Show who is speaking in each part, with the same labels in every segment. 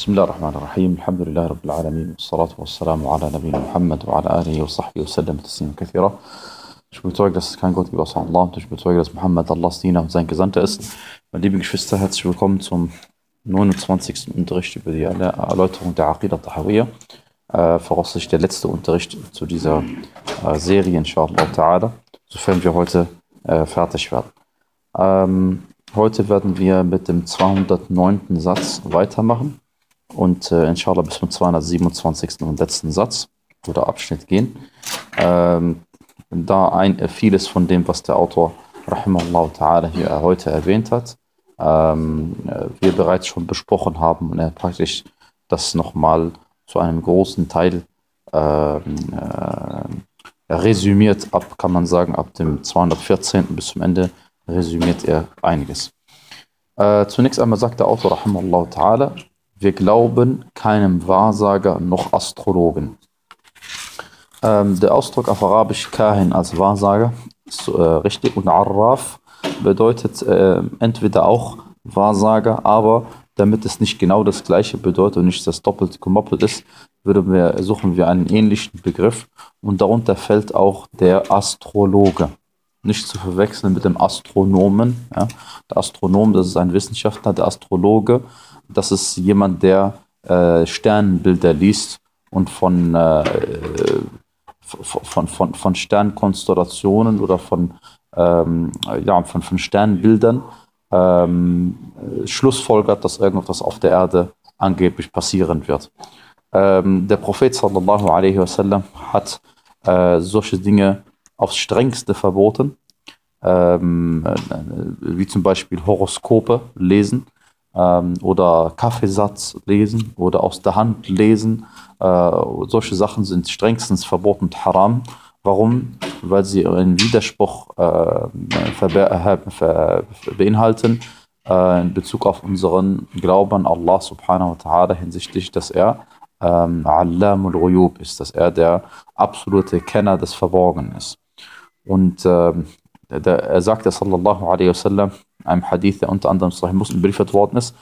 Speaker 1: بسم الله الرحمن الرحيم الحمد لله رب العالمين والصلاة والسلام على نبينا محمد وعلى آله وصحبه وسلم تسليما كثيرا Ich bezeuge, dass es kein Gott gibt außer Allah und ich bezeuge, dass Muhammad Allahs Diener und sein Gesandter ist. Meine lieben Geschwister, herzlich willkommen zum 29. Unterricht über die Erläuterung der Aqidah Tahawiyya. Äh, voraussichtlich der letzte Unterricht zu dieser äh, Serie, inshallah ta'ala, sofern wir heute äh, fertig werden. Ähm, heute werden wir mit dem 209. Satz weitermachen und äh, inshallah bis zum 227. und letzten Satz oder Abschnitt gehen. Ähm, da ein, äh, vieles von dem, was der Autor Rahimallahu ta'ala hier heute erwähnt hat, ähm, äh, wir bereits schon besprochen haben und er praktisch das nochmal zu einem großen Teil ähm, äh, resümiert ab, kann man sagen, ab dem 214. bis zum Ende resümiert er einiges. Äh, zunächst einmal sagt der Autor Rahimallahu ta'ala, wir glauben keinem Wahrsager noch Astrologen. Ähm, der Ausdruck auf Arabisch Kahin als Wahrsager ist äh, richtig und Arraf bedeutet äh, entweder auch Wahrsager, aber damit es nicht genau das gleiche bedeutet und nicht das doppelte gemoppelt ist, wir, suchen wir einen ähnlichen Begriff und darunter fällt auch der Astrologe. Nicht zu verwechseln mit dem Astronomen. Ja. Der Astronom, das ist ein Wissenschaftler, der Astrologe, das ist jemand, der äh, Sternbilder liest und von äh, von, von, von Sternkonstellationen oder von, ähm, ja, von, von Sternbildern ähm, schlussfolgert, dass irgendwas auf der Erde angeblich passieren wird. Ähm, der Prophet sallallahu alaihi wasallam hat äh, solche Dinge aufs strengste verboten, ähm, äh, wie zum Beispiel Horoskope lesen ähm, oder Kaffeesatz lesen oder aus der Hand lesen. Äh, solche Sachen sind strengstens verboten und haram. Warum? Weil sie einen Widerspruch äh, beinhalten äh, in Bezug auf unseren Glauben an Allah subhanahu wa ta'ala hinsichtlich, dass er ähm, Allamul Ghuyub ist, dass er der absolute Kenner des Verborgenen ist. Und ähm, der, er sagte sallallahu alaihi wasallam, einem Hadith, der unter anderem Sahih Muslim beliefert worden ist,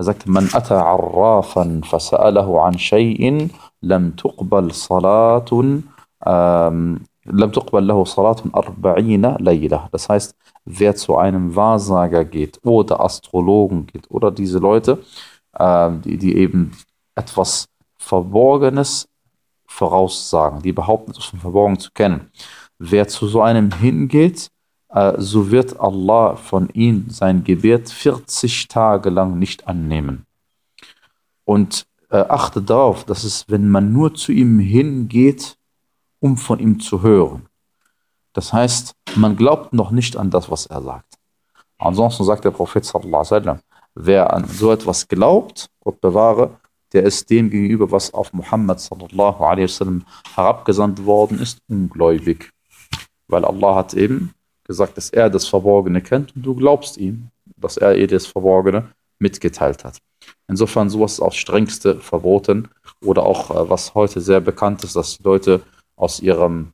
Speaker 1: er sagte, man ata arrafan fasa'alahu an shay'in lam tuqbal salatun ähm, lam tuqbal lahu salatun arba'ina layla. Das heißt, wer zu einem Wahrsager geht oder Astrologen geht oder diese Leute, äh, die, die eben etwas Verborgenes voraussagen, die behaupten, etwas von Verborgen zu kennen. Wer zu so einem hingeht, so wird Allah von ihm sein Gebet 40 Tage lang nicht annehmen. Und äh, achte darauf, dass es, wenn man nur zu ihm hingeht, um von ihm zu hören. Das heißt, man glaubt noch nicht an das, was er sagt. Ansonsten sagt der Prophet sallallahu alaihi wasallam, wer an so etwas glaubt, Gott bewahre, der ist dem gegenüber, was auf Muhammad sallallahu alaihi wasallam herabgesandt worden ist, ungläubig. Weil Allah hat eben gesagt, dass er das Verborgene kennt und du glaubst ihm, dass er ihr das Verborgene mitgeteilt hat. Insofern sowas ist aufs strengste verboten oder auch äh, was heute sehr bekannt ist, dass Leute aus ihrem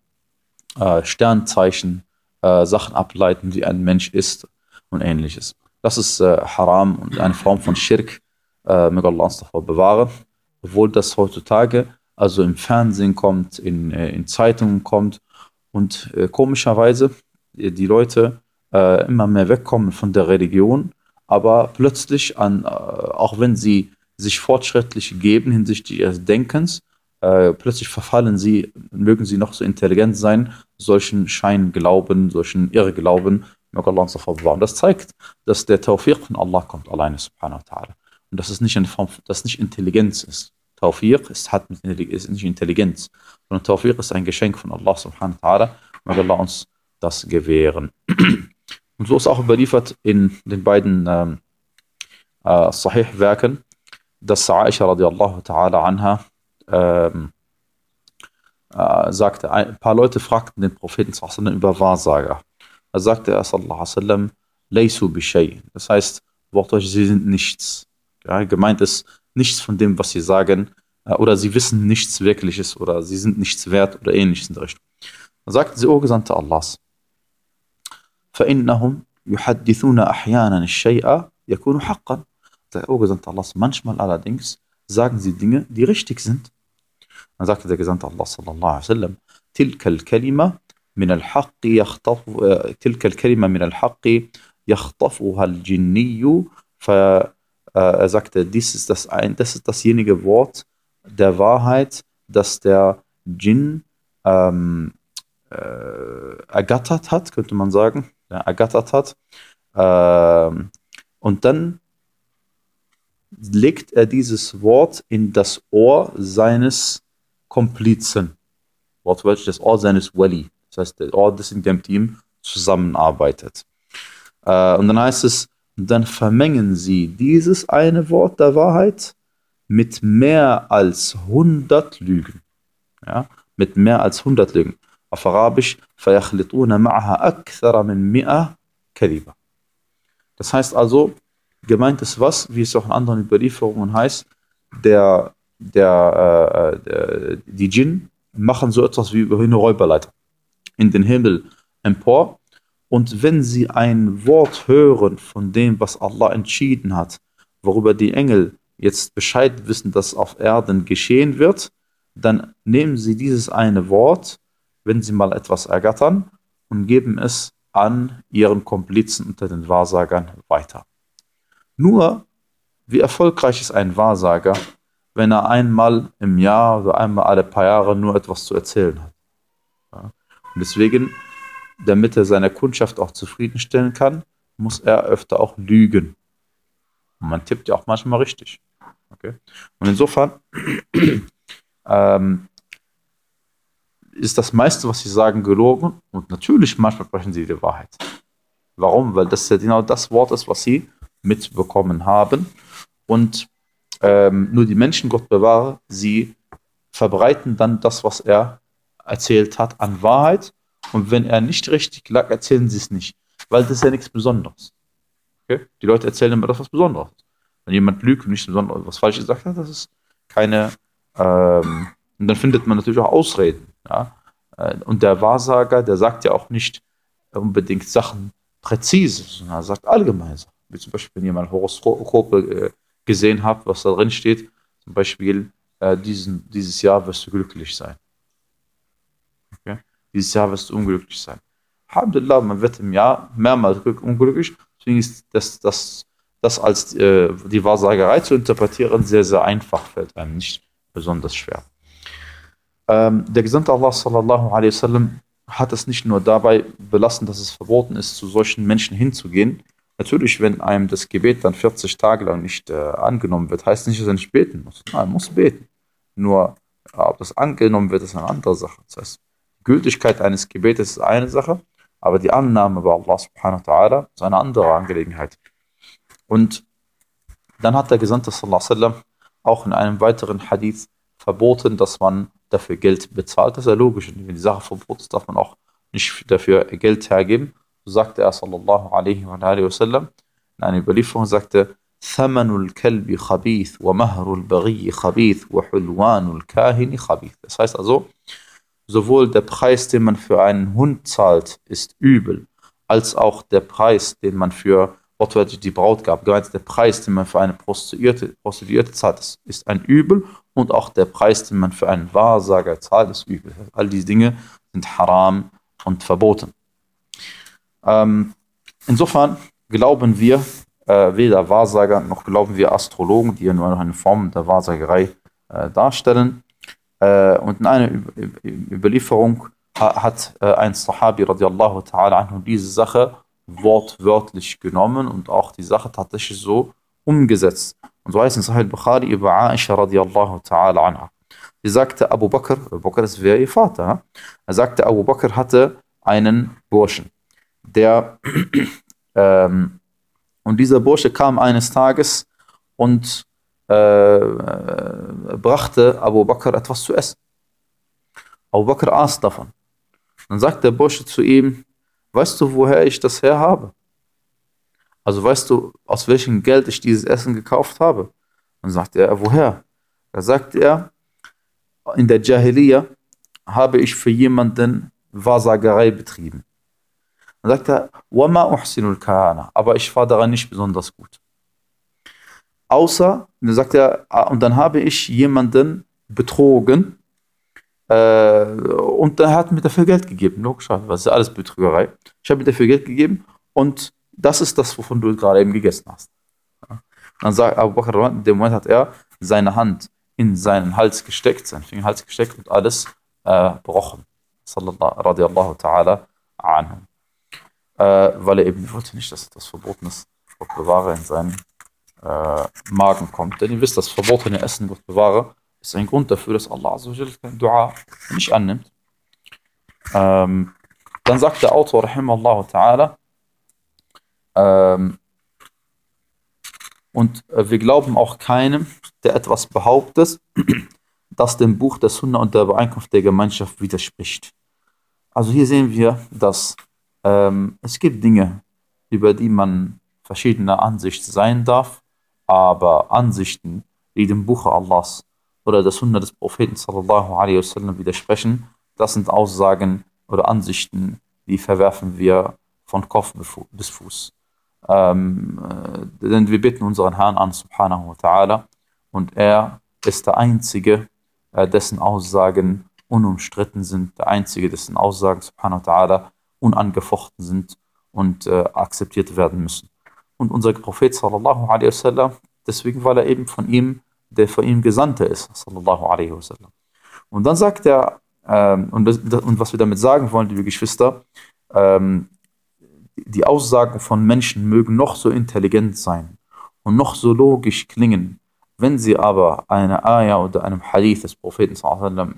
Speaker 1: äh, Sternzeichen äh, Sachen ableiten, wie ein Mensch ist und ähnliches. Das ist äh, Haram und eine Form von Schirk, äh, möge Allah uns davor bewahren, obwohl das heutzutage also im Fernsehen kommt, in, äh, in Zeitungen kommt und äh, komischerweise die Leute äh, immer mehr wegkommen von der Religion, aber plötzlich an, äh, auch wenn sie sich fortschrittlich geben hinsichtlich ihres Denkens, äh, plötzlich verfallen sie, mögen sie noch so intelligent sein, solchen Scheinglauben, solchen Irrglauben, möge Allah uns davor bewahren. Das zeigt, dass der Tawfiq von Allah kommt, alleine subhanahu wa ta'ala. Und dass es nicht eine Form, dass nicht Intelligenz ist. Tawfiq ist, hat, ist nicht Intelligenz, sondern Tawfiq ist ein Geschenk von Allah subhanahu wa ta'ala. Möge Allah uns das gewähren. Und so ist auch überliefert in den beiden ähm, äh, Sahih-Werken, dass Aisha radiallahu ta'ala anha ähm, äh, sagte, ein paar Leute fragten den Propheten sallam, über Wahrsager. Da sagte er sallallahu sallam, Laysu bishay. Das heißt, wortwörtlich, sie sind nichts. Ja, gemeint ist nichts von dem, was sie sagen, äh, oder sie wissen nichts Wirkliches oder sie sind nichts wert oder ähnliches in der Richtung. Da sagten sie, O Gesandte Allahs, فإنهم يحدثون أحيانا الشيء يكون حقا. Der O Gesandte Allahs, manchmal allerdings sagen sie Dinge, die richtig sind. Dann sagte der Gesandte Allah sallallahu alaihi wasallam, تلك الكلمة من الحق يخطف تلك الكلمة من الحق يخطفها الجني er sagte, dies ist das, ein, das ist dasjenige Wort der Wahrheit, das der Djinn ähm, äh, ergattert hat, könnte man sagen, ja, ergattert hat. Ähm, und dann legt er dieses Wort in das Ohr seines Komplizen. Wortwörtlich das Ohr seines Wali. Das heißt, der Ohr, das in dem Team zusammenarbeitet. Äh, und dann heißt es, dann vermengen sie dieses eine Wort der Wahrheit mit mehr als 100 Lügen. Ja, mit mehr als 100 Lügen. Auf Arabisch, فَيَخْلِطُونَ مَعَهَا أَكْثَرَ مِنْ مِئَةِ كَذِبًا. Das heißt also, gemeint ist was, wie es auch in anderen Überlieferungen heißt, der, der, äh, der, die Djinn machen so etwas wie über eine Räuberleiter in den Himmel empor und wenn sie ein Wort hören von dem, was Allah entschieden hat, worüber die Engel jetzt Bescheid wissen, dass auf Erden geschehen wird, dann nehmen sie dieses eine Wort, wenn sie mal etwas ergattern, und geben es an ihren Komplizen unter den Wahrsagern weiter. Nur, wie erfolgreich ist ein Wahrsager, wenn er einmal im Jahr oder einmal alle paar Jahre nur etwas zu erzählen hat. Ja? Und deswegen damit er seine Kundschaft auch zufriedenstellen kann, muss er öfter auch lügen. Und man tippt ja auch manchmal richtig. Okay? Und insofern ähm, ist das meiste, was sie sagen, gelogen. Und natürlich, manchmal sprechen sie die Wahrheit. Warum? Weil das ja genau das Wort ist, was sie mitbekommen haben. Und ähm, nur die Menschen, Gott bewahre, sie verbreiten dann das, was er erzählt hat, an Wahrheit und wenn er nicht richtig lag, erzählen sie es nicht. Weil das ist ja nichts Besonderes. Okay? Die Leute erzählen immer das was Besonderes. Wenn jemand lügt und nicht was falsch gesagt hat, das ist keine. Ähm, und dann findet man natürlich auch Ausreden. Ja? Äh, und der Wahrsager, der sagt ja auch nicht unbedingt Sachen präzise, sondern er sagt allgemein Sachen. Wie zum Beispiel, wenn ihr mal Horoskope äh, gesehen habt, was da drin steht, zum Beispiel, äh, diesen, dieses Jahr wirst du glücklich sein. Okay? dieses Jahr wirst du unglücklich sein. Alhamdulillah, man wird im Jahr mehrmals unglücklich. Deswegen ist das, das, das als äh, die Wahrsagerei zu interpretieren sehr, sehr einfach, fällt einem nicht besonders schwer. Ähm, der Gesandte Allah sallallahu alaihi wasallam hat es nicht nur dabei belassen, dass es verboten ist, zu solchen Menschen hinzugehen. Natürlich, wenn einem das Gebet dann 40 Tage lang nicht äh, angenommen wird, heißt nicht, dass er nicht beten muss. Nein, er muss beten. Nur, ob das angenommen wird, ist eine andere Sache. Das heißt, Gültigkeit eines Gebetes ist eine Sache, aber die Annahme bei Allah subhanahu wa ta'ala ist eine andere Angelegenheit. Und dann hat der Gesandte sallallahu alaihi wasallam auch in einem weiteren Hadith verboten, dass man dafür Geld bezahlt. Das ist ja logisch. Und wenn die Sache verboten ist, darf man auch nicht dafür Geld hergeben. So sagte er sallallahu alaihi wa sallam in einer Überlieferung sagte, ثمن الكلب خبيث ومهر البغي خبيث وحلوان الكاهن خبيث. Das heißt also, sowohl der Preis, den man für einen Hund zahlt, ist übel, als auch der Preis, den man für wortwörtlich die Braut gab. Gemeint der Preis, den man für eine Prostituierte, Prostituierte zahlt, ist ein Übel und auch der Preis, den man für einen Wahrsager zahlt, ist übel. All diese Dinge sind haram und verboten. Ähm, insofern glauben wir äh, weder Wahrsager noch glauben wir Astrologen, die ja nur eine Form der Wahrsagerei äh, darstellen. Äh, und in einer Überlieferung hat äh, ein Sahabi radiallahu ta'ala anhu diese Sache wortwörtlich genommen und auch die Sache tatsächlich so umgesetzt. Und so heißt in Sahih Bukhari über Aisha radiallahu ta'ala anha. Sie sagte, Abu Bakr, Abu Bakr ist wer ihr Vater. Er sagte, Abu Bakr hatte einen Burschen, der, ähm, und dieser Bursche kam eines Tages und äh, brachte Abu Bakr etwas zu essen. Abu Bakr aß davon. Dann sagt der Bursche zu ihm, weißt du, woher ich das her habe? Also weißt du, aus welchem Geld ich dieses Essen gekauft habe? Dann sagt er, woher? Da sagt er, in der Jahiliya habe ich für jemanden Wahrsagerei betrieben. Dann sagt er, Wama uhsinul kahana, aber ich war daran nicht besonders gut. außer, dann sagt er, ah, und dann habe ich jemanden betrogen äh, und er hat mir dafür Geld gegeben. Logisch, das ist alles Betrügerei. Ich habe mir dafür Geld gegeben und das ist das, wovon du gerade eben gegessen hast. Ja. Dann sagt Abu Bakr, in dem Moment hat er seine Hand in seinen Hals gesteckt, seinen Finger in den Hals gesteckt und alles äh, gebrochen. Radiallahu ta'ala anhu. Äh, weil er eben wollte nicht, dass etwas Verbotenes, Gott bewahre, in seinen äh, Magen kommt. Denn ihr wisst, das verbotene Essen, Gott bewahre, ist ein Grund dafür, dass Allah kein Dua nicht annimmt. Ähm, dann sagt der Autor, rahimallahu ta'ala, ähm, und äh, wir glauben auch keinem, der etwas behauptet, das dem Buch der Sunna und der Übereinkunft der Gemeinschaft widerspricht. Also hier sehen wir, dass ähm, es gibt Dinge, über die man verschiedener Ansicht sein darf, aber Ansichten, die dem Buche Allahs oder der Sunna des Propheten sallallahu alaihi wasallam widersprechen, das sind Aussagen oder Ansichten, die verwerfen wir von Kopf bis Fuß. Ähm, äh, denn wir bitten unseren Herrn an, subhanahu wa ta'ala, und er ist der Einzige, äh, dessen Aussagen unumstritten sind, der Einzige, dessen Aussagen, subhanahu wa ta'ala, unangefochten sind und äh, akzeptiert werden müssen. Und unser Prophet, sallallahu alaihi wasallam, deswegen, weil er eben von ihm, der von ihm Gesandte ist, sallallahu alaihi wasallam. Und dann sagt er, ähm, und, das, und was wir damit sagen wollen, liebe Geschwister, ähm, die Aussagen von Menschen mögen noch so intelligent sein und noch so logisch klingen, wenn sie aber einer Ayah oder einem Hadith des Propheten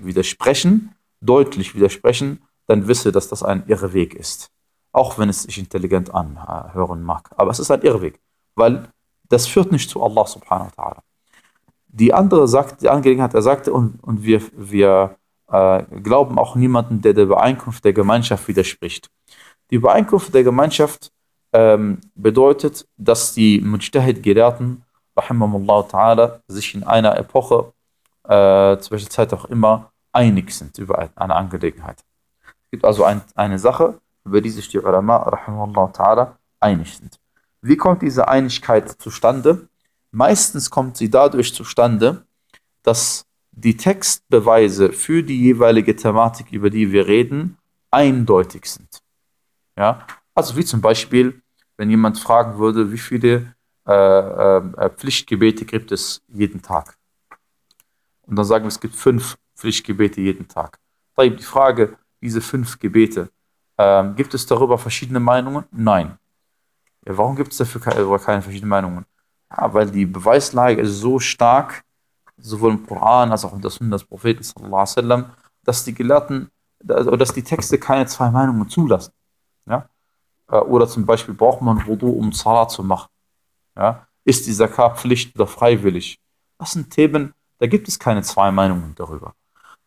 Speaker 1: widersprechen, deutlich widersprechen, dann wisse, dass das ein Irrweg ist. Auch wenn es sich intelligent anhören mag. Aber es ist ein Irrweg, weil das führt nicht zu Allah subhanahu wa ta'ala. Die andere sagt, die Angelegenheit, er sagte, und, und wir, wir äh, glauben auch niemanden, der der Übereinkunft der Gemeinschaft widerspricht. Die Übereinkunft der Gemeinschaft ähm, bedeutet, dass die Mujtahid-Gelehrten, ta'ala, sich in einer Epoche, äh, zu welcher Zeit auch immer, einig sind über eine Angelegenheit. Es gibt also ein, eine Sache, über die sich die Ulama, ta'ala, einig sind. Wie kommt diese Einigkeit zustande? Meistens kommt sie dadurch zustande, dass die Textbeweise für die jeweilige Thematik, über die wir reden, eindeutig sind. Ja? Also wie zum Beispiel, wenn jemand fragen würde, wie viele äh, äh, Pflichtgebete gibt es jeden Tag? Und dann sagen wir, es gibt fünf Pflichtgebete jeden Tag. Die Frage, diese fünf Gebete, äh, gibt es darüber verschiedene Meinungen? Nein. Ja, warum gibt es dafür keine, keine verschiedenen Meinungen? Ja, weil die Beweislage ist so stark, sowohl im Koran als auch in der Sunna des Propheten, dass die Gelehrten, dass die Texte keine zwei Meinungen zulassen. Ja? Äh, oder zum Beispiel braucht man Wudu, um Salat zu machen. Ja? Ist die Zakat Pflicht oder freiwillig? Das sind Themen, da gibt es keine zwei Meinungen darüber.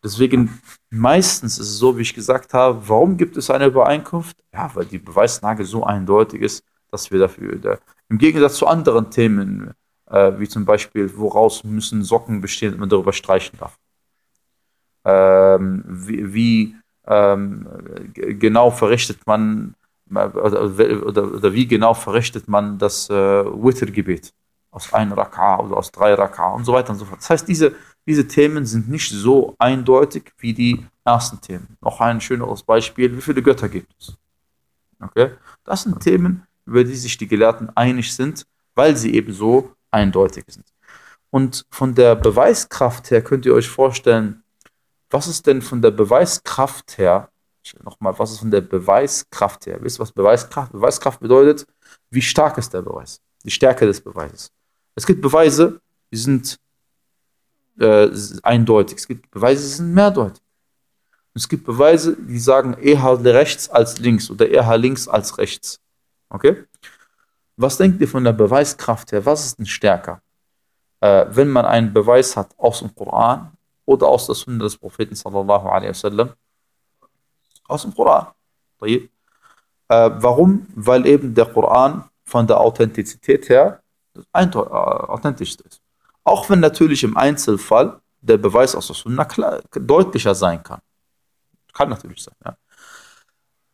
Speaker 1: Deswegen meistens ist es so, wie ich gesagt habe, warum gibt es eine Übereinkunft? Ja, weil die Beweislage so eindeutig ist, dass wir dafür, da, im Gegensatz zu anderen Themen, äh, wie zum Beispiel, woraus müssen Socken bestehen, dass man darüber streichen darf. Ähm, wie, wie ähm, genau verrichtet man oder, oder, oder, wie genau verrichtet man das äh, Wittergebet aus einem Raka oder aus drei Raka und so weiter und so fort. Das heißt, diese, diese Themen sind nicht so eindeutig wie die ersten Themen. Noch ein schöneres Beispiel, wie viele Götter gibt es? Okay? Das sind Themen, über die sich die Gelehrten einig sind, weil sie eben so eindeutig sind. Und von der Beweiskraft her könnt ihr euch vorstellen, was ist denn von der Beweiskraft her, nochmal, was ist von der Beweiskraft her? Wisst ihr, was Beweiskraft? Beweiskraft bedeutet, wie stark ist der Beweis? Die Stärke des Beweises. Es gibt Beweise, die sind äh, eindeutig. Es gibt Beweise, die sind mehrdeutig. Und es gibt Beweise, die sagen eher rechts als links oder eher links als rechts. Okay? Was denkt ihr von der Beweiskraft her? Was ist denn stärker? Äh, wenn man einen Beweis hat aus dem Koran oder aus der Sunna des Propheten sallallahu alaihi wasallam? Aus dem Koran. Äh, warum? Weil eben der Koran von der Authentizität her äh, authentisch ist. Auch wenn natürlich im Einzelfall der Beweis aus der Sunna deutlicher sein kann. Kann natürlich sein, ja.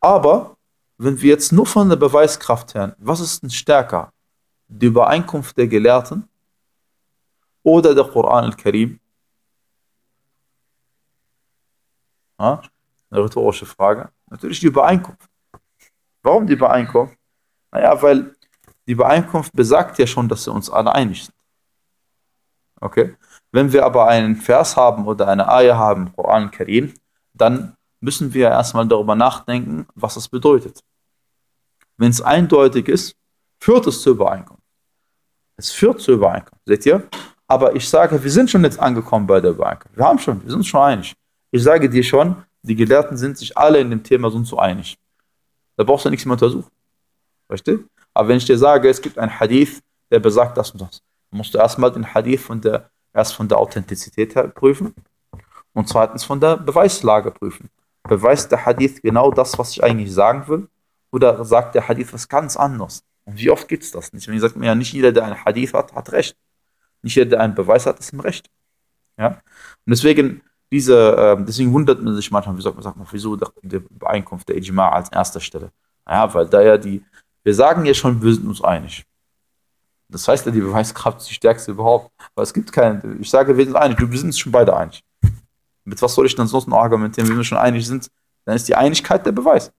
Speaker 1: Aber wenn wir jetzt nur von der Beweiskraft her, was ist denn stärker? Die Übereinkunft der Gelehrten oder der Koran al-Karim? Eine rhetorische Frage. Natürlich die Übereinkunft. Warum die Übereinkunft? Naja, weil die Übereinkunft besagt ja schon, dass wir uns alle einig sind. Okay? Wenn wir aber einen Vers haben oder eine Ayah haben, Koran Karim, dann müssen wir erstmal darüber nachdenken, was das bedeutet. Wenn es eindeutig ist, führt es zur Übereinkunft. Es führt zur Übereinkunft, seht ihr? Aber ich sage, wir sind schon jetzt angekommen bei der Übereinkunft. Wir haben schon, wir sind schon einig. Ich sage dir schon, die Gelehrten sind sich alle in dem Thema so einig. Da brauchst du nichts mehr untersuchen. Versteht? Aber wenn ich dir sage, es gibt einen Hadith, der besagt das und das, musst du erstmal den Hadith von der, erst von der Authentizität her prüfen und zweitens von der Beweislage prüfen. Beweist der Hadith genau das, was ich eigentlich sagen will? Oder sagt der Hadith was ganz anderes? Und wie oft gibt es das nicht? Wenn ich sage, ja, nicht jeder, der einen Hadith hat, hat Recht. Nicht jeder, der einen Beweis hat, ist im Recht. Ja? Und deswegen, diese, äh, deswegen wundert man sich manchmal, wie sagt man, sagt man wieso die Beeinkunft der Ijma als erster Stelle? Ja, weil da ja die, wir sagen ja schon, wir sind uns einig. Das heißt ja, die Beweiskraft ist die stärkste überhaupt. Aber es gibt keine, ich sage, wir sind einig, wir sind uns schon beide einig. Mit was soll ich dann sonst noch argumentieren, wenn wir schon einig sind? Dann ist die Einigkeit der Beweis.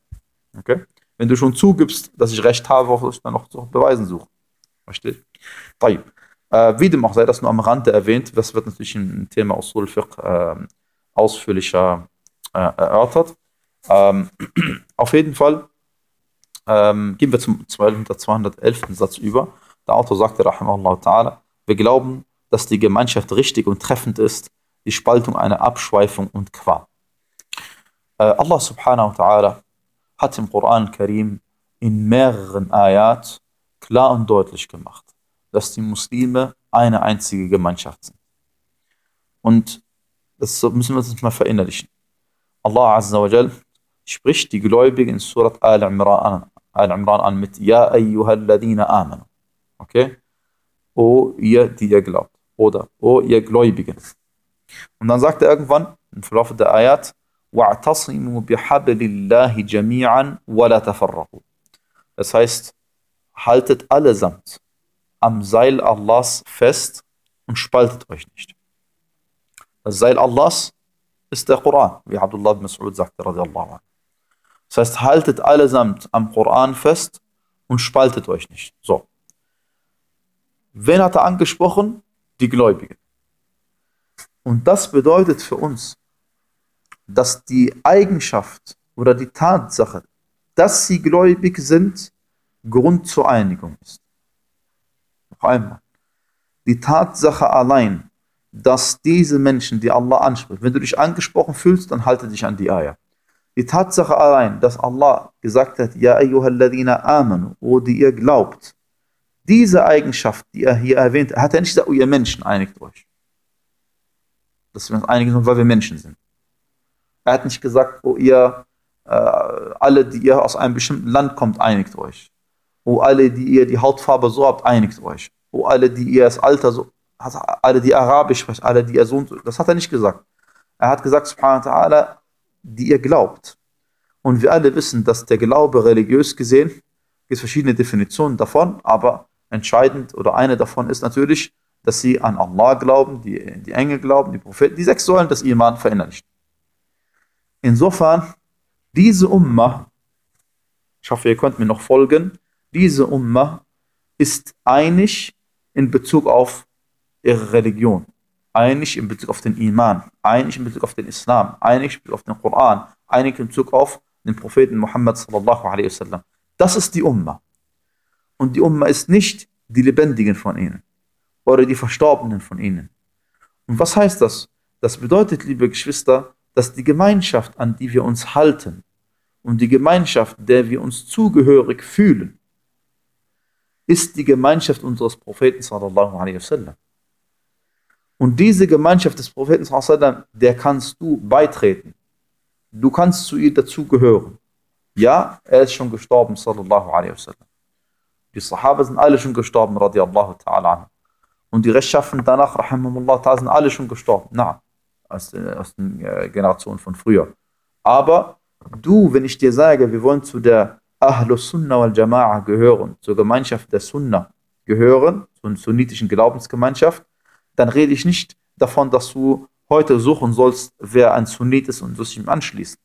Speaker 1: Okay? Wenn du schon zugibst, dass ich Recht habe, soll ich dann noch Beweisen suchen? Versteht? Äh, wie dem auch sei, das nur am Rande erwähnt, das wird natürlich im Thema Usul Fiqh äh, ausführlicher äh, erörtert. Ähm, auf jeden Fall ähm, gehen wir zum 211. Satz über. Der Autor sagte, Rahimahullah ta'ala, wir glauben, dass die Gemeinschaft richtig und treffend ist, die Spaltung eine Abschweifung und Qual. Äh, Allah subhanahu wa ta'ala hat im Koran Karim in mehreren Ayat klar und deutlich gemacht, dass die Muslime eine einzige Gemeinschaft sind. Und das müssen wir uns mal verinnerlichen. Allah Azza wa Jal spricht die Gläubigen in Surat Al-Imran Al an mit Ja ayyuhalladina amanu. Okay? O ihr, die ihr glaubt. Oder O ihr Gläubigen. Und dann sagt er irgendwann im Verlauf der Ayat, وَاعْتَصِمُوا بِحَبْلِ اللَّهِ جَمِيعًا وَلَا تَفَرَّقُوا Das heißt, haltet allesamt am Seil Allahs fest und spaltet euch nicht. Das Seil Allahs ist der Koran, wie Abdullah ibn Mas'ud sagte, radiallahu anhu. Das heißt, haltet allesamt am Koran fest und spaltet euch nicht. So. Wen hat er angesprochen? Die Gläubigen. Und das bedeutet für uns, dass die Eigenschaft oder die Tatsache, dass sie gläubig sind, Grund zur Einigung ist. Noch einmal. Die Tatsache allein, dass diese Menschen, die Allah anspricht, wenn du dich angesprochen fühlst, dann halte dich an die Eier. Die Tatsache allein, dass Allah gesagt hat, Ja ayyuhalladina amanu, o die ihr glaubt, diese Eigenschaft, die er hier erwähnt, hat er nicht gesagt, oh ihr Menschen, einigt euch. Dass wir uns einigen, weil wir Menschen sind. Er hat nicht gesagt, oh ihr äh, alle, die ihr aus einem bestimmten Land kommt, einigt euch. Oh alle, die ihr die Hautfarbe so habt, einigt euch. Oh alle, die ihr das Alter so, alle, die Arabisch sprechen, alle, die ihr so, das hat er nicht gesagt. Er hat gesagt, subhanahu wa ta'ala, die ihr glaubt. Und wir alle wissen, dass der Glaube religiös gesehen, gibt verschiedene Definitionen davon, aber entscheidend oder eine davon ist natürlich, dass sie an Allah glauben, die, die Engel glauben, die Propheten, die sechs Säulen des Iman verinnerlichen. Insofern, diese Umma, ich hoffe, ihr könnt mir noch folgen, diese Umma ist einig in Bezug auf ihre Religion einig in Bezug auf den Iman, einig in Bezug auf den Islam, einig in Bezug auf den Koran, einig in Bezug auf den Propheten Muhammad sallallahu alaihi wasallam. Das ist die Umma. Und die Umma ist nicht die Lebendigen von ihnen oder die Verstorbenen von ihnen. Und was heißt das? Das bedeutet, liebe Geschwister, dass die Gemeinschaft, an die wir uns halten und die Gemeinschaft, der wir uns zugehörig fühlen, ist die Gemeinschaft unseres Propheten sallallahu alaihi wasallam. Und diese Gemeinschaft des Propheten, der kannst du beitreten. Du kannst zu ihr dazugehören. Ja, er ist schon gestorben, sallallahu alaihi wasallam. Die Sahaba sind alle schon gestorben, radiallahu ta'ala Und die Rechtschaffen danach, rahimahullah sind alle schon gestorben. Na, aus, aus den äh, Generationen von früher. Aber du, wenn ich dir sage, wir wollen zu der Ahlus Sunnah wal Jama'a gehören, zur Gemeinschaft der Sunnah gehören, zur sunnitischen Glaubensgemeinschaft, dann rede ich nicht davon, dass du heute suchen sollst, wer ein Sunnit ist und sich ihm anschließt,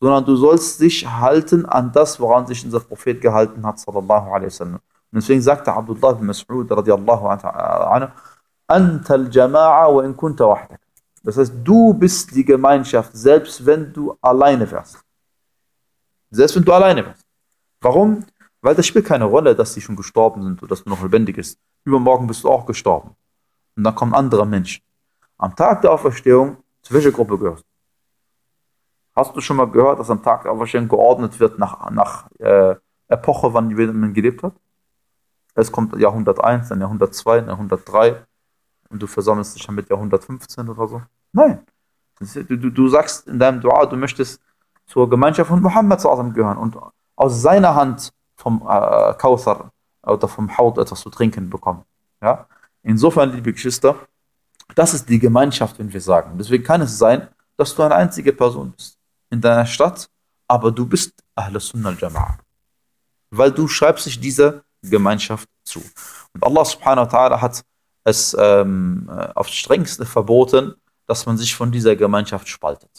Speaker 1: sondern du sollst dich halten an das, woran sich unser Prophet gehalten hat, sallallahu alaihi wasallam. Und deswegen sagte Abdullah bin Mas'ud radiallahu anhu, al-Jama'a wa in kunta wahdak. Das heißt, du bist die Gemeinschaft, selbst wenn du alleine wärst. Selbst wenn du alleine wärst. Warum? Weil das spielt keine Rolle, dass sie schon gestorben sind oder dass du noch lebendig bist. Übermorgen bist du auch gestorben. Und dann kommen andere Menschen. Am Tag der Auferstehung, zu welcher Gruppe gehörst du? Hast du schon mal gehört, dass am Tag der Auferstehung geordnet wird nach, nach äh, Epoche, wann jemand gelebt hat? Es kommt Jahrhundert 1, dann Jahrhundert 2, dann Jahrhundert 3 und du versammelst dich dann mit Jahrhundert 15 oder so. Nein. Du, du, du sagst in deinem Dua, du möchtest zur Gemeinschaft von Muhammad gehören und aus seiner Hand vom äh, Kauthar oder vom Haut etwas zu trinken bekommen. Ja? Insofern, liebe Geschwister, das ist die Gemeinschaft, wenn wir sagen. Deswegen kann es sein, dass du eine einzige Person bist in deiner Stadt, aber du bist Ahl Sunnah al-Jama'a. Weil du schreibst dich dieser Gemeinschaft zu. Und Allah subhanahu wa ta'ala hat es ähm, äh, aufs strengste verboten, dass man sich von dieser Gemeinschaft spaltet.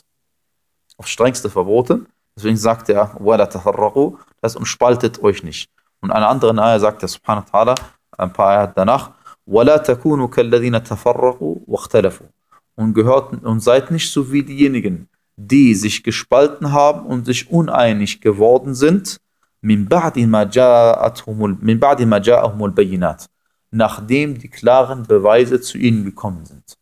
Speaker 1: Aufs strengste verboten. Deswegen sagt er, das heißt, und spaltet euch nicht. Und eine andere Ayah sagt er, subhanahu wa ta'ala, ein paar Ayat danach, وَلَا تَكُونُوا كَالَّذِينَ تَفَرَّقُوا وَاخْتَلَفُوا und gehört und seid nicht so wie diejenigen, die sich gespalten haben und sich uneinig geworden sind, min ba'di ma ja'ahumul bayinat, nachdem die klaren Beweise zu ihnen gekommen sind.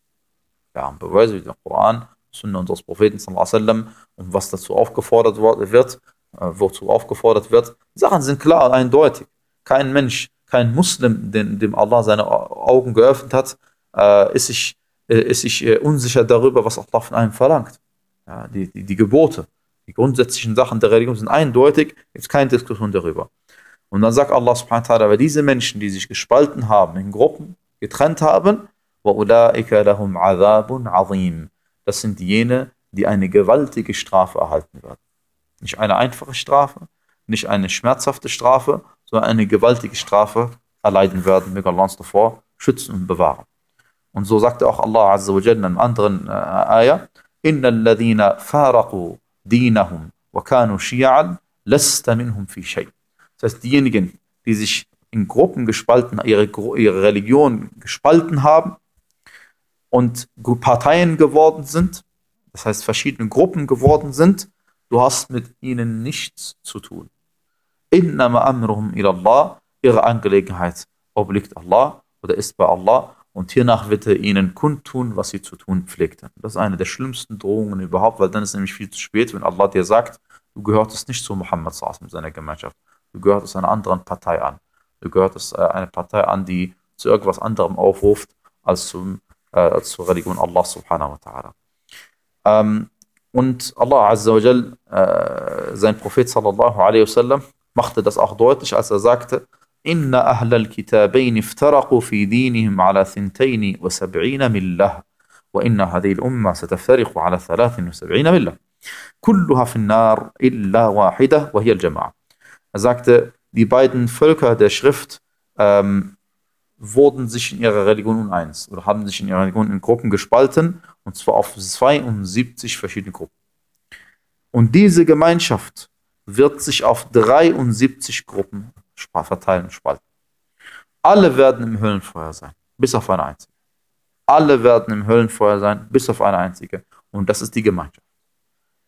Speaker 1: Ja, Beweise wie der Koran, Sunna unseres Propheten sallam, und was dazu aufgefordert wird, äh, wozu aufgefordert wird. Sachen sind klar, eindeutig. Kein Mensch kein Muslim, dem, dem Allah seine Augen geöffnet hat, äh, ist sich, äh, ist sich unsicher darüber, was Allah von einem verlangt. Die, die, die Gebote, die grundsätzlichen Sachen der Religion sind eindeutig, gibt keine Diskussion darüber. Und dann sagt Allah subhanahu wa ta'ala, weil diese Menschen, die sich gespalten haben, in Gruppen getrennt haben, das sind jene, die eine gewaltige Strafe erhalten werden. Nicht eine einfache Strafe, nicht eine schmerzhafte Strafe, sondern eine gewaltige Strafe erleiden werden. Möge Allah uns davor schützen und bewahren. Und so sagte auch Allah Azza wa Jalla in einem anderen äh, Ayah, إن الذين فارقوا دينهم وكانوا شيعا لست منهم في شيء. das heißt, diejenigen, die sich in Gruppen gespalten, ihre, ihre Religion gespalten haben und Parteien geworden sind, das heißt verschiedene Gruppen geworden sind, du hast mit ihnen nichts zu tun. Innama amruhum ilallah, ihre Angelegenheit obliegt Allah oder ist bei Allah und hiernach wird er ihnen kundtun, was sie zu tun pflegten. Das ist eine der schlimmsten Drohungen überhaupt, weil dann ist nämlich viel zu spät, wenn Allah dir sagt, du gehörtest nicht zu Muhammad mit seiner Gemeinschaft, du gehörtest einer anderen Partei an. Du gehörtest äh, einer Partei an, die zu irgendwas anderem aufruft, als, zum, äh, als zur Religion Allah subhanahu wa ta'ala. Ähm, und Allah Azza wa Jal, äh, sein Prophet sallallahu alaihi wasallam, machte das auch deutlich, als er sagte, إن أهل الكتابين افترقوا في دينهم على ثنتين وسبعين ملة وإن هذه الأمة ستفترق على ثلاث وسبعين ملة كلها النار إلا واحدة وهي الجماعة Er sagte, die beiden Völker der Schrift ähm, wurden sich in ihrer Religion uneins oder haben sich in ihrer Religion in Gruppen gespalten und zwar auf 72 verschiedene Gruppen. Und diese Gemeinschaft wird sich auf 73 Gruppen verteilen und spalten. Alle werden im Höllenfeuer sein, bis auf eine einzige. Alle werden im Höllenfeuer sein, bis auf eine einzige. Und das ist die Gemeinschaft.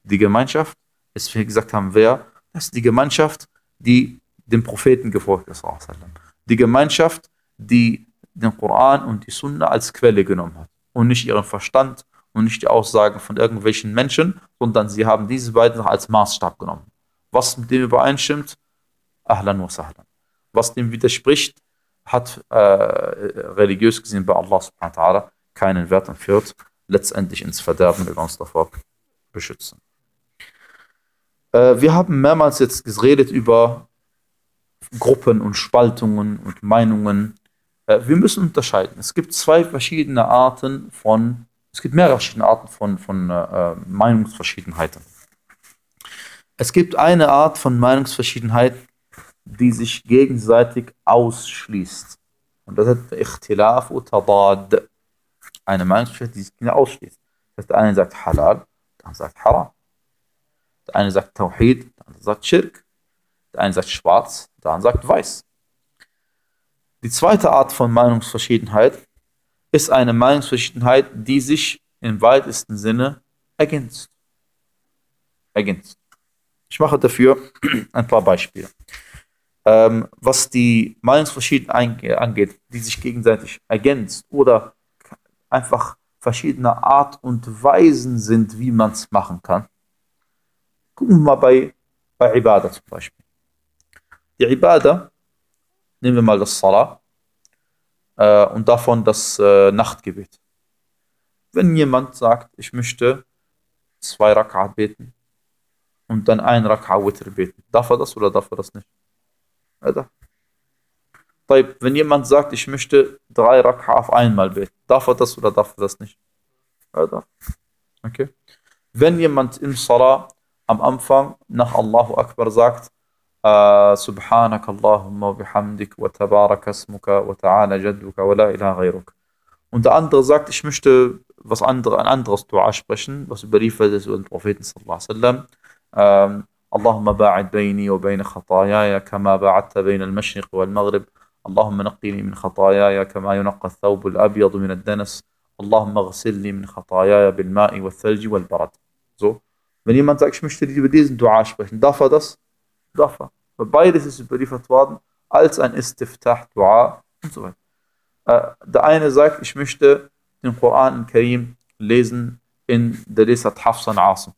Speaker 1: Die Gemeinschaft ist, wie gesagt haben, wer? Das ist die Gemeinschaft, die dem Propheten gefolgt ist. Die Gemeinschaft, die den Koran und die Sunna als Quelle genommen hat und nicht ihren Verstand und nicht die Aussagen von irgendwelchen Menschen, sondern sie haben diese beiden als Maßstab genommen. Was mit dem übereinstimmt, ahlan wa sahlan. Was dem widerspricht, hat äh, religiös gesehen bei Allah subhanahu wa ta'ala keinen Wert und führt letztendlich ins Verderben, wir uns davor beschützen. Äh, wir haben mehrmals jetzt geredet über Gruppen und Spaltungen und Meinungen. Äh, wir müssen unterscheiden. Es gibt zwei verschiedene Arten von, es gibt mehrere verschiedene Arten von, von äh, Meinungsverschiedenheiten. Es gibt eine Art von Meinungsverschiedenheit, die sich gegenseitig ausschließt. Und das ist Ikhtilaf und Tabad. eine Meinungsverschiedenheit, die sich genau ausschließt. Das heißt, der eine sagt Halal, der andere sagt Haram. Der eine sagt Tawhid, der andere sagt Schirk. Der eine sagt schwarz, der andere sagt weiß. Die zweite Art von Meinungsverschiedenheit ist eine Meinungsverschiedenheit, die sich im weitesten Sinne ergänzt. Ergänzt. Ich mache dafür ein paar Beispiele. Ähm, was die Meinungsverschiedenheit angeht, die sich gegenseitig ergänzt oder einfach verschiedene Art und Weisen sind, wie man es machen kann. Gucken wir mal bei, bei Ibadah zum Beispiel. Die Ibadah, nehmen wir mal das Salah äh, und davon das äh, Nachtgebet. Wenn jemand sagt, ich möchte zwei Rak'at beten und dann ein Rak'at Witr beten, darf er das oder darf er das nicht? Ja, darf. Wenn jemand sagt, ich möchte drei Rak'at auf einmal beten, darf er das oder darf er das nicht? Ja, darf. Okay. Wenn jemand im Salah am Anfang nach Allahu Akbar sagt, سبحانك اللهم وبحمدك وتبارك اسمك وتعالى جدك ولا إله غيرك. Und der andere sagt, ich möchte was andere, ein anderes Dua sprechen, was überliefert ist über den Propheten sallallahu alaihi wasallam. اللهم باعد بيني وبين خطاياي كما باعدت بين المشرق والمغرب اللهم نقني من خطاياي كما ينقى الثوب الأبيض من الدنس اللهم اغسلني من خطاياي بالماء والثلج والبرد so wenn jemand sagt ich möchte über diesen Dua sprechen darf er das? Darf er. Weil beides ist überliefert worden als ein Istiftah Dua und so weiter. Äh, der eine sagt ich möchte den Koran im Karim lesen in der Lesart Hafsan Asim.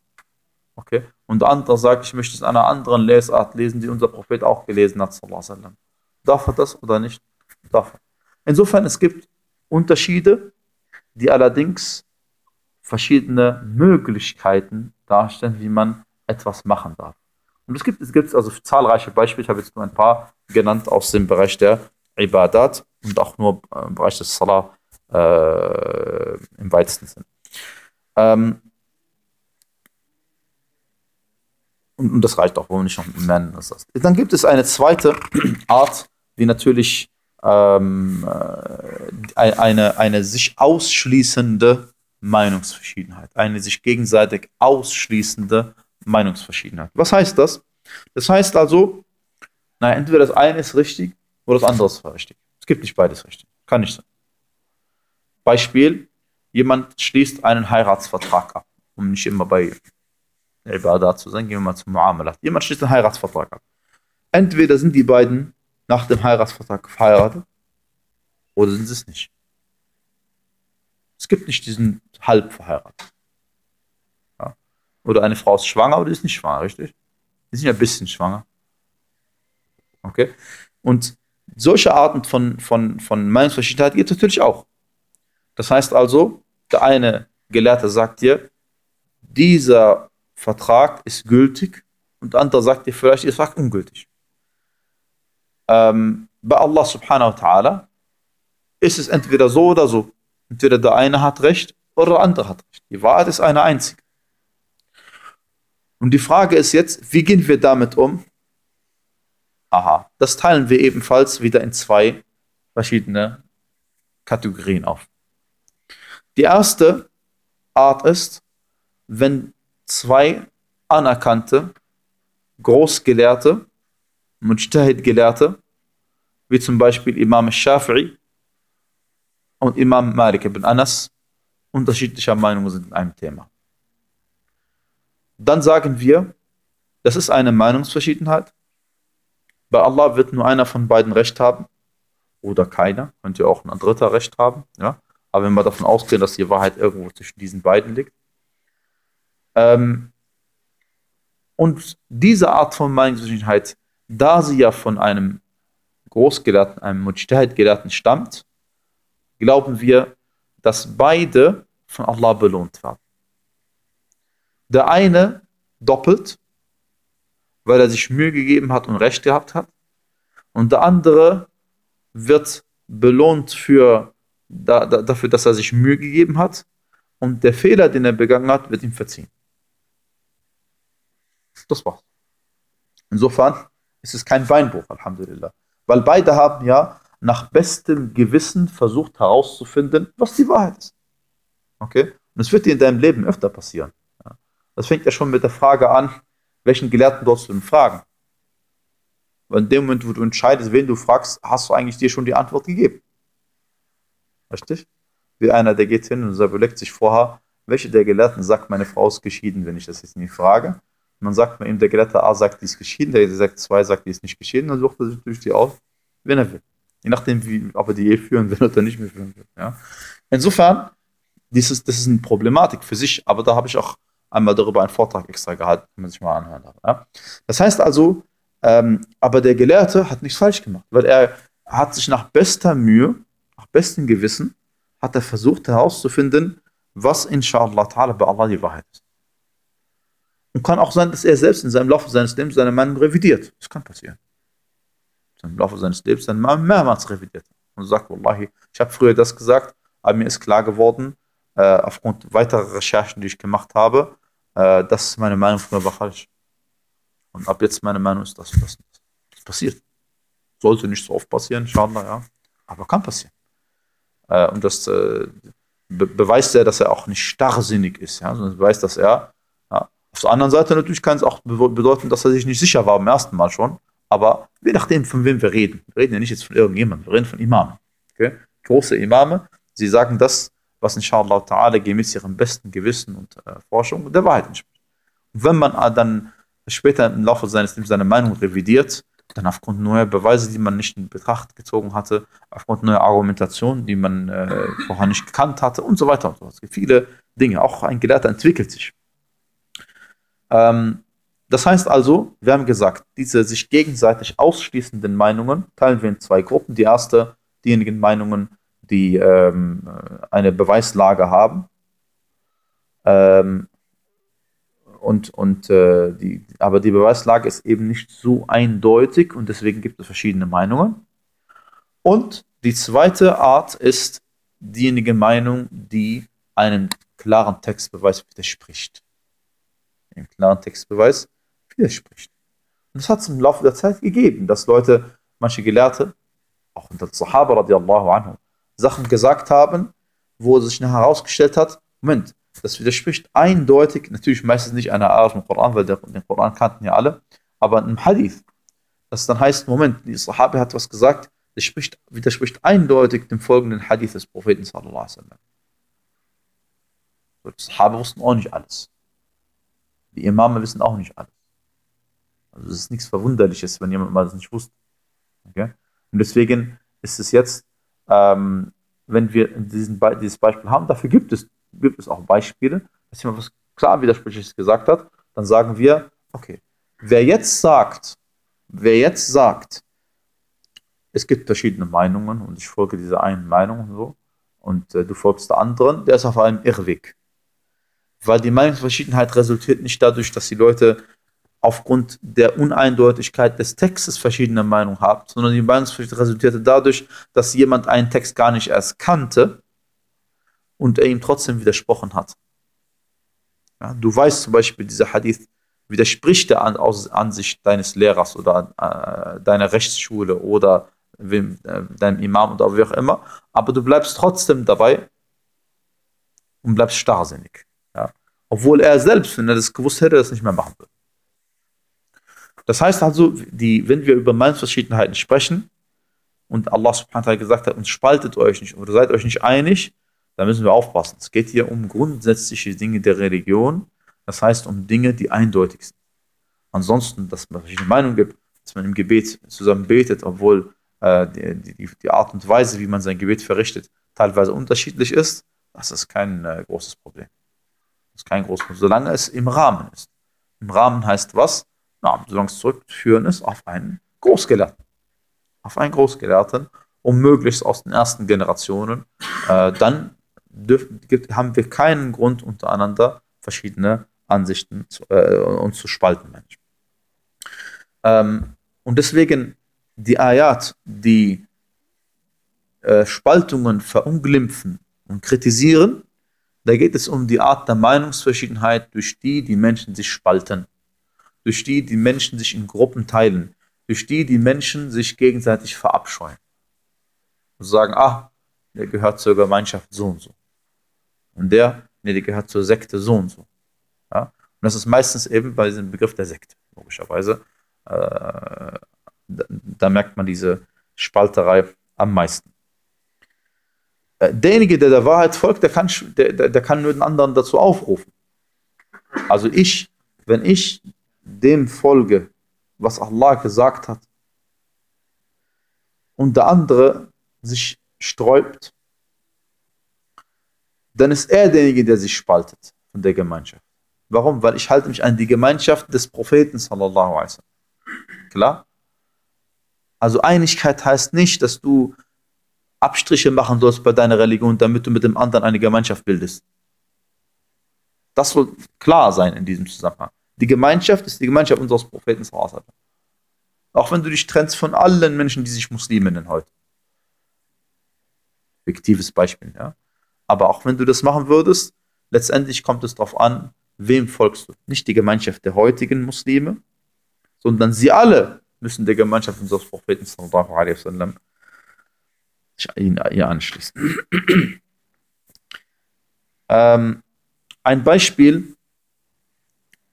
Speaker 1: Okay? Und der andere sagt ich möchte es in einer anderen Lesart lesen die unser Prophet auch gelesen hat sallallahu alaihi wasallam. Darf er das oder nicht? Darf er. Insofern, es gibt Unterschiede, die allerdings verschiedene Möglichkeiten darstellen, wie man etwas machen darf. Und es gibt, es gibt also zahlreiche Beispiele, ich habe jetzt nur ein paar genannt aus dem Bereich der Ibadat und auch nur im Bereich des Salah äh, im weitesten Sinn. Ähm, und, und, das reicht auch, wo wir nicht noch mehr nennen. Dann gibt es eine zweite Art wie natürlich ähm, äh, eine, eine sich ausschließende Meinungsverschiedenheit, eine sich gegenseitig ausschließende Meinungsverschiedenheit. Was heißt das? Das heißt also, na, entweder das eine ist richtig oder das andere ist richtig. Es gibt nicht beides richtig. Kann nicht sein. Beispiel, jemand schließt einen Heiratsvertrag ab, um nicht immer bei Ibadah zu sein, gehen wir mal zum Muamalat. Jemand schließt einen Heiratsvertrag ab. Entweder sind die beiden nach dem Heiratsvertrag verheiratet oder sind sie es nicht. Es gibt nicht diesen halb verheiratet. Ja. Oder eine Frau ist schwanger oder ist nicht schwanger, richtig? Die sind ja ein bisschen schwanger. Okay? Und solche Arten von, von, von Meinungsverschiedenheit gibt es natürlich auch. Das heißt also, der eine Gelehrte sagt dir, dieser Vertrag ist gültig und der andere sagt dir vielleicht, ist Vertrag ungültig ähm, bei Allah subhanahu wa ta'ala ist es entweder so oder so. Entweder der eine hat recht oder der andere hat recht. Die Wahrheit ist eine einzige. Und die Frage ist jetzt, wie gehen wir damit um? Aha, das teilen wir ebenfalls wieder in zwei verschiedene Kategorien auf. Die erste Art ist, wenn zwei anerkannte, Großgelehrte Mujtahid-Gelehrte, wie zum Beispiel Imam Shafi'i und Imam Malik ibn Anas, unterschiedlicher Meinung sind in einem Thema. Dann sagen wir, das ist eine Meinungsverschiedenheit. Bei Allah wird nur einer von beiden Recht haben oder keiner. Könnte auch ein dritter Recht haben. Ja? Aber wenn wir davon ausgehen, dass die Wahrheit irgendwo zwischen diesen beiden liegt. Ähm, und diese Art von Meinungsverschiedenheit da sie ja von einem Großgelehrten, einem Mujtahid-Gelehrten stammt, glauben wir, dass beide von Allah belohnt werden. Der eine doppelt, weil er sich Mühe gegeben hat und Recht gehabt hat, und der andere wird belohnt für, da, da, dafür, dass er sich Mühe gegeben hat, und der Fehler, den er begangen hat, wird ihm verziehen. Das war's. Insofern ist es kein Beinbruch, Alhamdulillah. Weil beide haben ja nach bestem Gewissen versucht herauszufinden, was die Wahrheit ist. Okay? Und es wird dir in deinem Leben öfter passieren. Ja? Das fängt ja schon mit der Frage an, welchen Gelehrten dort du fragen? Weil in dem Moment, wo du entscheidest, wen du fragst, hast du eigentlich dir schon die Antwort gegeben. Richtig? Wie einer, der geht hin und überlegt sich vorher, welche der Gelehrten sagt, meine Frau ist geschieden, wenn ich das jetzt nicht frage. Und dann sagt man ihm, der Gelehrte A sagt, die ist geschieden, der sagt 2 sagt, die ist nicht geschieden, dann sucht er sich durch die auf, wenn er will. Je nachdem, wie, ob er die Ehe führen will oder nicht mehr führen will. Ja? Insofern, dieses, das ist eine Problematik für sich, aber da habe ich auch einmal darüber einen Vortrag extra gehalten, wenn man sich mal anhören darf. Ja? Das heißt also, ähm, aber der Gelehrte hat nichts falsch gemacht, weil er hat sich nach bester Mühe, nach bestem Gewissen, hat er versucht herauszufinden, was inshallah ta'ala bei Allah die Wahrheit ist. Und kann auch sein, dass er selbst in seinem Laufe seines Lebens seine Meinung revidiert. Das kann passieren. Im Laufe seines Lebens seine Meinung mehrmals revidiert. Und sagt, Wallahi, ich habe früher das gesagt, aber mir ist klar geworden, aufgrund weiterer Recherchen, die ich gemacht habe, äh, dass meine Meinung früher war falsch. Und ab jetzt meine Meinung ist das und das. Das passiert. Sollte nicht so oft passieren, inshallah, ja. Aber kann passieren. Äh, und das äh, be beweist er, dass er auch nicht starrsinnig ist, ja, sondern beweist, dass er, ja. auf der anderen Seite natürlich kann es auch bedeuten, dass er sich nicht sicher war beim ersten Mal schon, aber je nachdem, von wem wir reden. Wir reden ja nicht jetzt von irgendjemandem, wir reden von Imamen. Okay? Große Imame, sie sagen das, was inshallah ta'ala gemäß ihrem besten Gewissen und äh, Forschung der Wahrheit entspricht. Und wenn man äh, dann später im Laufe seines Lebens seine Meinung revidiert, dann aufgrund neuer Beweise, die man nicht in Betracht gezogen hatte, aufgrund neuer Argumentationen, die man äh, vorher nicht gekannt hatte und so weiter und so fort. Viele Dinge. Auch ein Gelehrter entwickelt sich. Ähm, das heißt also, wir haben gesagt, diese sich gegenseitig ausschließenden Meinungen teilen wir in zwei Gruppen. Die erste, diejenigen Meinungen, die ähm, eine Beweislage haben. Ähm, und, und äh, die, aber die Beweislage ist eben nicht so eindeutig und deswegen gibt es verschiedene Meinungen. Und die zweite Art ist diejenige Meinung, die einem klaren Textbeweis widerspricht. Einem klaren Textbeweis widerspricht. Und das hat es im Laufe der Zeit gegeben, dass Leute, manche Gelehrte, auch unter Sahaba radiallahu anhu, Sachen gesagt haben, wo sich herausgestellt hat, Moment, das widerspricht eindeutig, natürlich meistens nicht einer Art im Koran, weil der, den Koran kannten ja alle, aber im Hadith. Das dann heißt, Moment, die Sahabi hat was gesagt, das spricht, widerspricht eindeutig dem folgenden Hadith des Propheten sallallahu alaihi wasallam. Die Sahabi wussten auch nicht alles. Die Imame wissen auch nicht alles. Also es ist nichts Verwunderliches, wenn jemand mal das nicht wusste. Okay? Und deswegen ist es jetzt, ähm, wenn wir diesen Be dieses Beispiel haben, dafür gibt es gibt es auch Beispiele, dass jemand was klar Widersprüchliches gesagt hat, dann sagen wir, okay, wer jetzt sagt, wer jetzt sagt, es gibt verschiedene Meinungen und ich folge dieser einen Meinung und so, und äh, du folgst der anderen, der ist auf einem Irrweg. Weil die Meinungsverschiedenheit resultiert nicht dadurch, dass die Leute aufgrund der Uneindeutigkeit des Textes verschiedene Meinungen haben, sondern die Meinungsverschiedenheit resultierte dadurch, dass jemand einen Text gar nicht erst kannte und er ihm trotzdem widersprochen hat. Ja, du weißt zum Beispiel, dieser Hadith widerspricht der An Ansicht deines Lehrers oder äh, deiner Rechtsschule oder wem, äh, deinem Imam oder wie auch immer, aber du bleibst trotzdem dabei und bleibst starrsinnig. Ja? Obwohl er selbst, wenn er das gewusst hätte, das nicht mehr machen würde. Das heißt also, die, wenn wir über Meinungsverschiedenheiten sprechen und Allah subhanahu wa ta'ala gesagt hat, und spaltet euch nicht oder seid euch nicht einig, da müssen wir aufpassen. Es geht hier um grundsätzliche Dinge der Religion, das heißt um Dinge, die eindeutig sind. Ansonsten, dass man verschiedene Meinungen gibt, dass man im Gebet zusammen betet, obwohl äh, die, die, die, Art und Weise, wie man sein Gebet verrichtet, teilweise unterschiedlich ist, das ist kein äh, großes Problem. Das ist kein großes Problem, solange es im Rahmen ist. Im Rahmen heißt was? Na, solange es zurückzuführen ist auf einen Großgelehrten. Auf einen Großgelehrten, um möglichst aus den ersten Generationen äh, dann dürfen, haben wir keinen Grund untereinander verschiedene Ansichten zu, äh, uns zu spalten. Ähm, und deswegen die Ayat, die äh, Spaltungen verunglimpfen und kritisieren, da geht es um die Art der Meinungsverschiedenheit, durch die die Menschen sich spalten, durch die die Menschen sich in Gruppen teilen, durch die die Menschen sich gegenseitig verabscheuen. Und sagen, ah, der gehört zur Gemeinschaft so und so. Und der, nee, der gehört zur Sekte so und so. Ja? Und das ist meistens eben bei diesem Begriff der Sekte, logischerweise. Äh, da, da merkt man diese Spalterei am meisten. Äh, derjenige, der der Wahrheit folgt, der kann, der, der kann nur den anderen dazu aufrufen. Also ich, wenn ich dem folge, was Allah gesagt hat, und der andere sich sträubt, dann ist er derjenige, der sich spaltet von der Gemeinschaft. Warum? Weil ich halte mich an die Gemeinschaft des Propheten sallallahu alaihi wasallam. Klar? Also Einigkeit heißt nicht, dass du Abstriche machen sollst bei deiner Religion, damit du mit dem anderen eine Gemeinschaft bildest. Das soll klar sein in diesem Zusammenhang. Die Gemeinschaft ist die Gemeinschaft unseres Propheten sallallahu Auch wenn du dich trennst von allen Menschen, die sich Muslime nennen heute. Fiktives Beispiel, ja. Aber auch wenn du das machen würdest, letztendlich kommt es darauf an, wem folgst du. Nicht die Gemeinschaft der heutigen Muslime, sondern sie alle müssen der Gemeinschaft unseres Propheten sallallahu alaihi wasallam ihr anschließen. ähm, ein Beispiel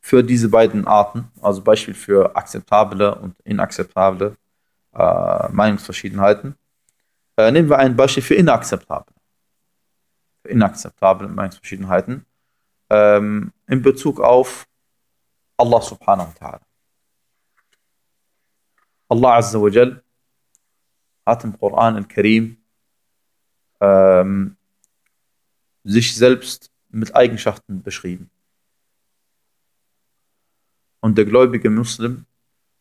Speaker 1: für diese beiden Arten, also Beispiel für akzeptable und inakzeptable äh, Meinungsverschiedenheiten. Äh, nehmen wir ein Beispiel für inakzeptable. Für inakzeptable Meinungsverschiedenheiten ähm, in Bezug auf Allah subhanahu wa ta'ala. Allah Azza wa Jal hat im Koran al-Karim ähm, sich selbst mit Eigenschaften beschrieben. Und der gläubige Muslim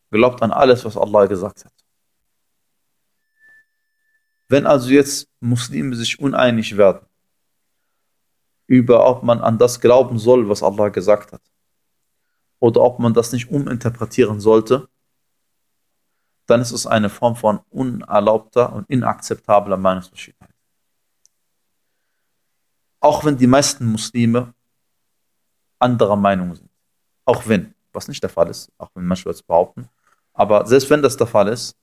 Speaker 1: glaubt an alles, was Allah gesagt hat. Wenn also jetzt Muslime sich uneinig werden über, ob man an das glauben soll, was Allah gesagt hat, oder ob man das nicht uminterpretieren sollte, dann ist es eine Form von unerlaubter und inakzeptabler Meinungsverschiedenheit. Auch wenn die meisten Muslime anderer Meinung sind. Auch wenn, was nicht der Fall ist, auch wenn manche Leute behaupten. Aber selbst wenn das der Fall ist,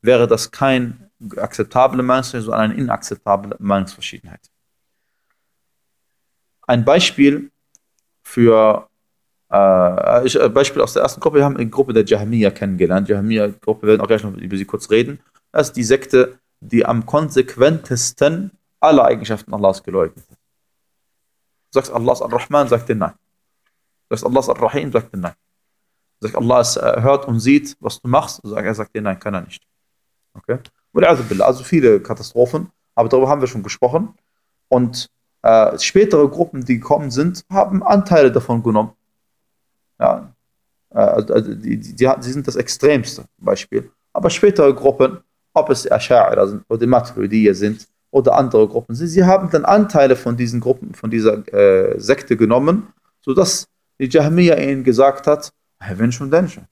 Speaker 1: wäre das kein akzeptable Meinungsverschiedenheit, sondern eine inakzeptable Meinungsverschiedenheit. Ein Beispiel für äh, ich, ein Beispiel aus der ersten Gruppe, wir haben eine Gruppe der Jahmiya kennengelernt. Jahmiya-Gruppe, wir werden auch gleich noch über sie kurz reden. Das ist die Sekte, die am konsequentesten alle Eigenschaften Allahs geleugnet hat. Du sagst Allah ist Ar-Rahman, sagt er nein. Du sagst Allah ist Ar-Rahim, sagt er nein. Du sagst Allah ist, äh, hört und sieht, was du machst, er sagt dir nein, kann er nicht. Okay? Also viele Katastrophen, aber darüber haben wir schon gesprochen. Und äh, spätere Gruppen, die gekommen sind, haben Anteile davon genommen. Ja, äh, also, also die, die, die, sind das extremste Beispiel. Aber spätere Gruppen, ob es Asha'ira sind oder die Maturidiyya sind oder andere Gruppen sind, sie haben dann Anteile von diesen Gruppen, von dieser äh, Sekte genommen, sodass die Jahmiya ihnen gesagt hat, wenn schon, denn schon.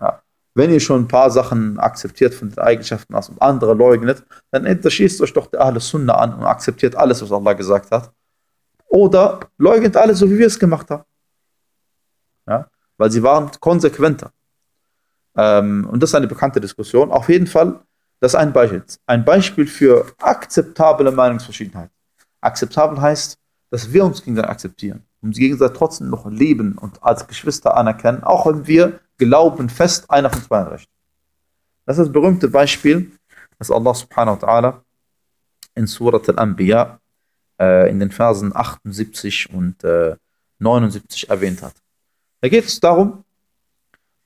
Speaker 1: Ja. Wenn ihr schon ein paar Sachen akzeptiert von den Eigenschaften aus und andere leugnet, dann unterschießt euch doch der Ahle Sunnah an und akzeptiert alles, was Allah gesagt hat. Oder leugnet alles, so wie wir es gemacht haben ja? weil sie waren konsequenter. Ähm, und das ist eine bekannte Diskussion. Auf jeden Fall, das ist ein Beispiel. Ein Beispiel für akzeptable Meinungsverschiedenheit. Akzeptabel heißt, dass wir uns gegenseitig akzeptieren uns gegenseitig trotzdem noch leben und als Geschwister anerkennen, auch wenn wir glauben fest, einer von zwei Recht. Das ist das berühmte Beispiel, das Allah subhanahu wa ta'ala in Surat al-Anbiya äh, in den Versen 78 und äh, 79 erwähnt hat. Da geht es darum,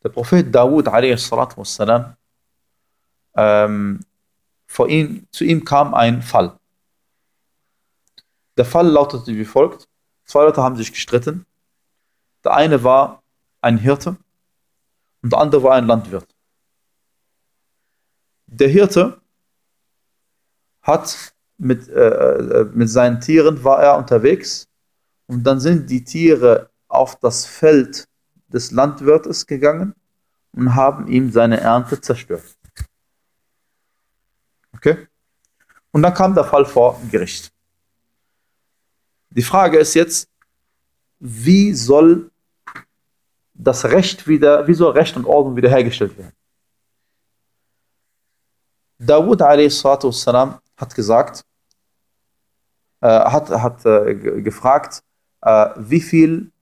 Speaker 1: der Prophet Dawud wassalam, ähm, vor ihm, zu ihm kam ein Fall. Der Fall lautete wie folgt. Zwei Leute haben sich gestritten. Der eine war ein Hirte und der andere war ein Landwirt. Der Hirte hat mit, äh, äh mit seinen Tieren war er unterwegs und dann sind die Tiere auf das Feld des Landwirtes gegangen und haben ihm seine Ernte zerstört. Okay? Und dann kam der Fall vor Gericht. Die Frage ist jetzt, wie soll das Recht wieder, wie soll Recht und Ordnung wiederhergestellt werden? Dawud a.s. hat gesagt, äh, hat, hat äh, gefragt, äh, wie viel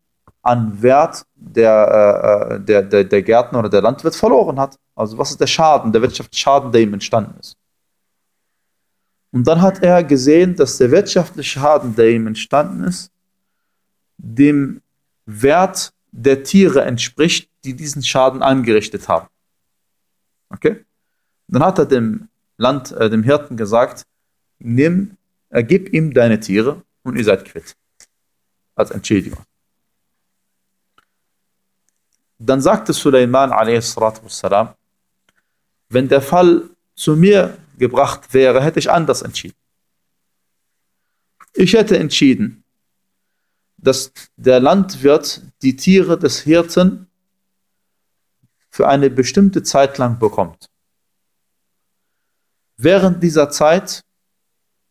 Speaker 1: an Wert der, äh, der, der, der Gärtner oder der Landwirt verloren hat. Also was ist der Schaden, der Wirtschaftsschaden, der ihm entstanden ist. Und dann hat er gesehen, dass der wirtschaftliche Schaden, der ihm entstanden ist, dem Wert der Tiere entspricht, die diesen Schaden angerichtet haben. Okay? Dann hat er dem Land, äh, dem Hirten gesagt, nimm, äh, gib ihm deine Tiere und ihr seid quitt. Als Entschädigung. Dann sagte Suleiman a.s. wenn der Fall zu mir gebracht wäre, hätte ich anders entschieden. Ich hätte entschieden, dass der Landwirt die Tiere des Hirten für eine bestimmte Zeit lang bekommt. Während dieser Zeit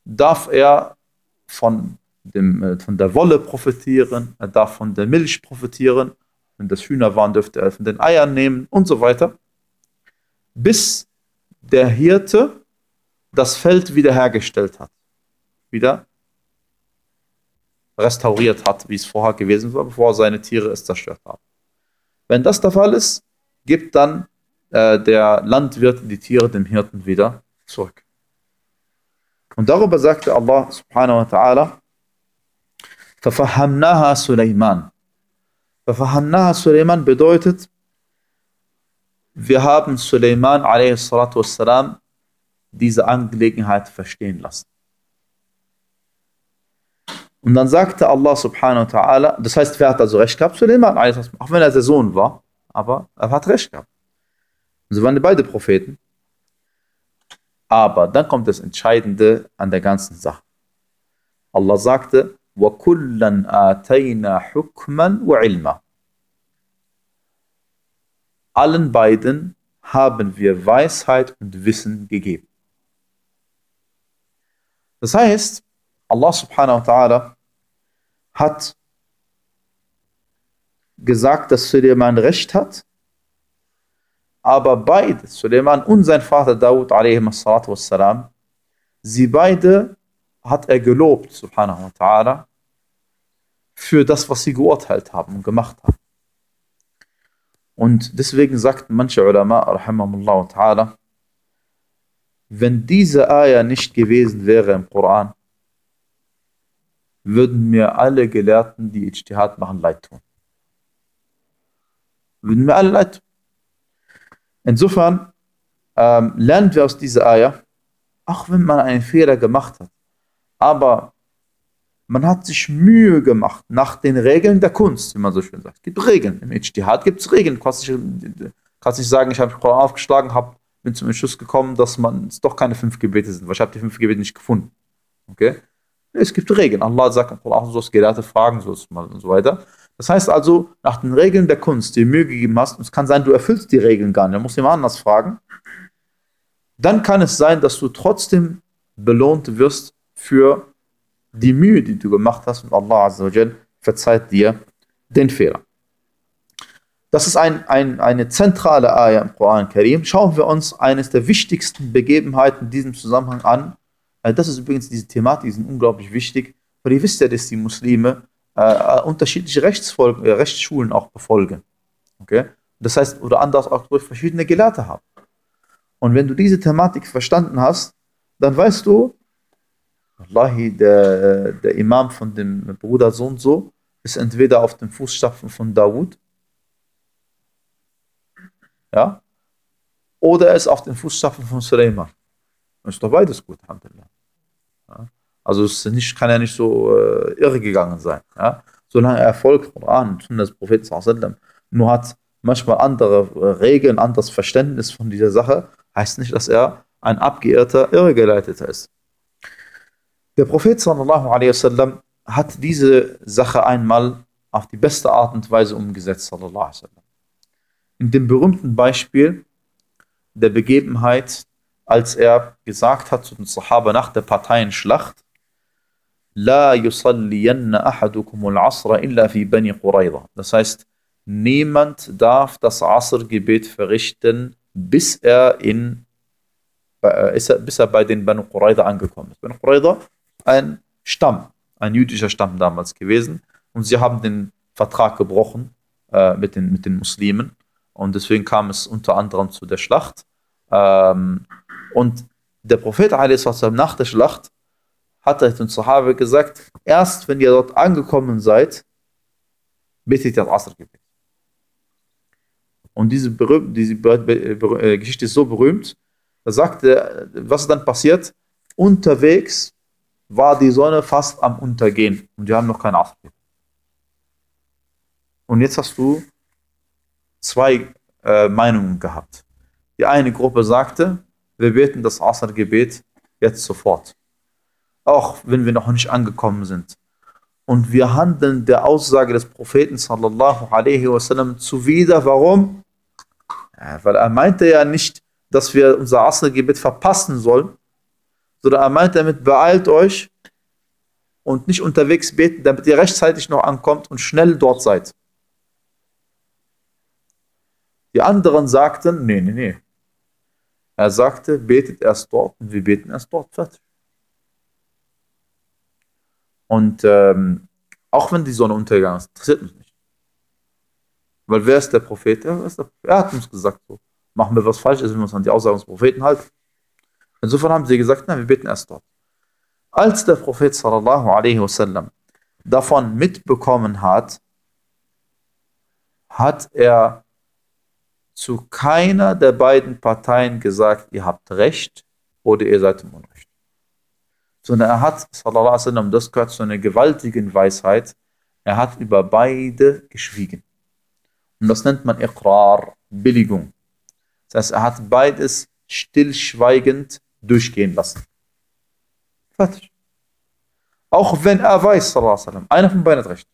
Speaker 1: darf er von, dem, äh, von der Wolle profitieren, er darf von der Milch profitieren wenn das Hühner waren, dürfte er von den Eiern nehmen und so weiter, bis der Hirte das Feld wiederhergestellt hat. Wieder restauriert hat, wie es vorher gewesen war, bevor seine Tiere es zerstört haben. Wenn das der Fall ist, gibt dann äh, der Landwirt die Tiere dem Hirten wieder zurück. Und darüber sagte Allah subhanahu wa ta'ala, فَفَهَمْنَاهَا سُلَيْمَانَ Fafahamnaha Suleiman bedeutet, wir haben Suleiman wassalam, diese Angelegenheit verstehen lassen. Und dann sagte Allah subhanahu wa ta'ala, das heißt, wer hat also recht gehabt? Suleiman, auch wenn er der Sohn war, aber er hat recht gehabt. Und so waren beide Propheten. Aber dann kommt das Entscheidende an der ganzen Sache. Allah sagte, وَكُلًّا آتَيْنَا حُكْمًا وَعِلْمًا Allen beiden haben wir Weisheit und Wissen gegeben. Das heißt, Allah subhanahu wa ta'ala hat gesagt, dass Suleiman recht hat, aber beide, Suleiman und sein Vater Dawud, wassalam, sie beide hat er gelobt, subhanahu wa ta'ala, für das, was sie geurteilt haben und gemacht haben. Und deswegen sagten manche Ulama, rahimahullah ta'ala, wenn diese Ayah nicht gewesen wäre im Koran, würden mir alle Gelehrten, die Ijtihad machen, leid tun. Würden mir alle leid tun. Insofern ähm, lernen wir aus dieser Ayah, auch wenn man einen Fehler gemacht hat, aber man hat sich Mühe gemacht nach den Regeln der Kunst, wie man so schön sagt. Es gibt Regeln. Im Ijtihad gibt es Regeln. Du kannst nicht, kannst nicht sagen, ich habe den Koran aufgeschlagen, hab, bin zum Entschluss gekommen, dass man es doch keine fünf Gebete sind, weil ich habe die fünf Gebete nicht gefunden. Okay? Es gibt Regeln. Allah sagt im Koran, du sollst Gelehrte fragen sollst mal und so weiter. Das heißt also, nach den Regeln der Kunst, die du Mühe gegeben hast, und es kann sein, du erfüllst die Regeln gar nicht, dann musst du jemand anders fragen, dann kann es sein, dass du trotzdem belohnt wirst für die Mühe, die du gemacht hast und Allah Azzawajal verzeiht dir den Fehler. Das ist ein, ein, eine zentrale Ayah im Koran Karim. Schauen wir uns eines der wichtigsten Begebenheiten in diesem Zusammenhang an. Äh, das ist übrigens diese Thematik, die sind unglaublich wichtig, weil ihr wisst ja, dass die Muslime äh, unterschiedliche Rechtsfolgen, äh, Rechtsschulen auch befolgen. Okay? Das heißt, oder anders auch durch verschiedene Gelehrte haben. Und wenn du diese Thematik verstanden hast, dann weißt du, Wallahi, der, der Imam von dem Bruder so und so ist entweder auf den Fußstapfen von Dawud, ja, oder er ist auf den Fußstapfen von Suleiman. Ist doch beides gut, Alhamdulillah. Ja? Also es nicht, kann ja nicht so äh, irre gegangen sein. Ja? Solange er folgt Koran und des Propheten nur hat manchmal andere äh, Regeln, anderes Verständnis von dieser Sache, heißt nicht, dass er ein abgeirrter Irregeleiteter ist. Der Prophet sallallahu alaihi wasallam hat diese Sache einmal auf die beste Art und Weise umgesetzt sallallahu alaihi wasallam. In dem berühmten Beispiel der Begebenheit, als er gesagt hat zu den Sahaba nach der Parteienschlacht, La yusalliyanna ahadukum al-asra illa fi Bani Qurayza. Das heißt, niemand darf das Asr-Gebet verrichten, bis er in bis er bei den Banu Qurayza angekommen ist. Banu Qurayza ein Stamm, ein jüdischer Stamm damals gewesen. Und sie haben den Vertrag gebrochen äh, mit, den, mit den Muslimen. Und deswegen kam es unter anderem zu der Schlacht. Ähm, und der Prophet nach der Schlacht hat er den Sahabe gesagt, erst wenn ihr dort angekommen seid, betet ihr das Asr-Gebet. Und diese, diese äh, Geschichte ist so berühmt, da sagte, was ist dann passiert? Unterwegs war die Sonne fast am Untergehen und die haben noch kein Asr Und jetzt hast du zwei äh, Meinungen gehabt. Die eine Gruppe sagte, wir beten das Asr-Gebet jetzt sofort. Auch wenn wir noch nicht angekommen sind. Und wir handeln der Aussage des Propheten sallallahu alaihi wasallam zuwider. Warum? Ja, weil er meinte ja nicht, dass wir unser Asr-Gebet verpassen sollen, sondern er meint damit, beeilt euch und nicht unterwegs beten, damit ihr rechtzeitig noch ankommt und schnell dort seid. Die anderen sagten, nee, nee, nee. Er sagte, betet erst dort und wir beten erst dort fertig. Und ähm, auch wenn die Sonne untergegangen ist, interessiert mich nicht. Weil wer ist der Prophet? Er, ist der, er hat uns gesagt, so, machen wir was falsch, wenn wir uns an die Aussagen des Propheten halten. Insofern haben sie gesagt, nein, wir beten erst dort. Als der Prophet sallallahu alaihi wasallam davon mitbekommen hat, hat er zu keiner der beiden Parteien gesagt, ihr habt Recht oder ihr seid im Unrecht sondern er hat, sallallahu alaihi wasallam, das gehört zu einer gewaltigen Weisheit, er hat über beide geschwiegen. Und das nennt man Iqrar, Billigung. Das heißt, er hat beides stillschweigend durchgehen lassen. Fertig. Auch wenn er weiß, sallallahu alaihi wasallam, einer von beiden hat recht.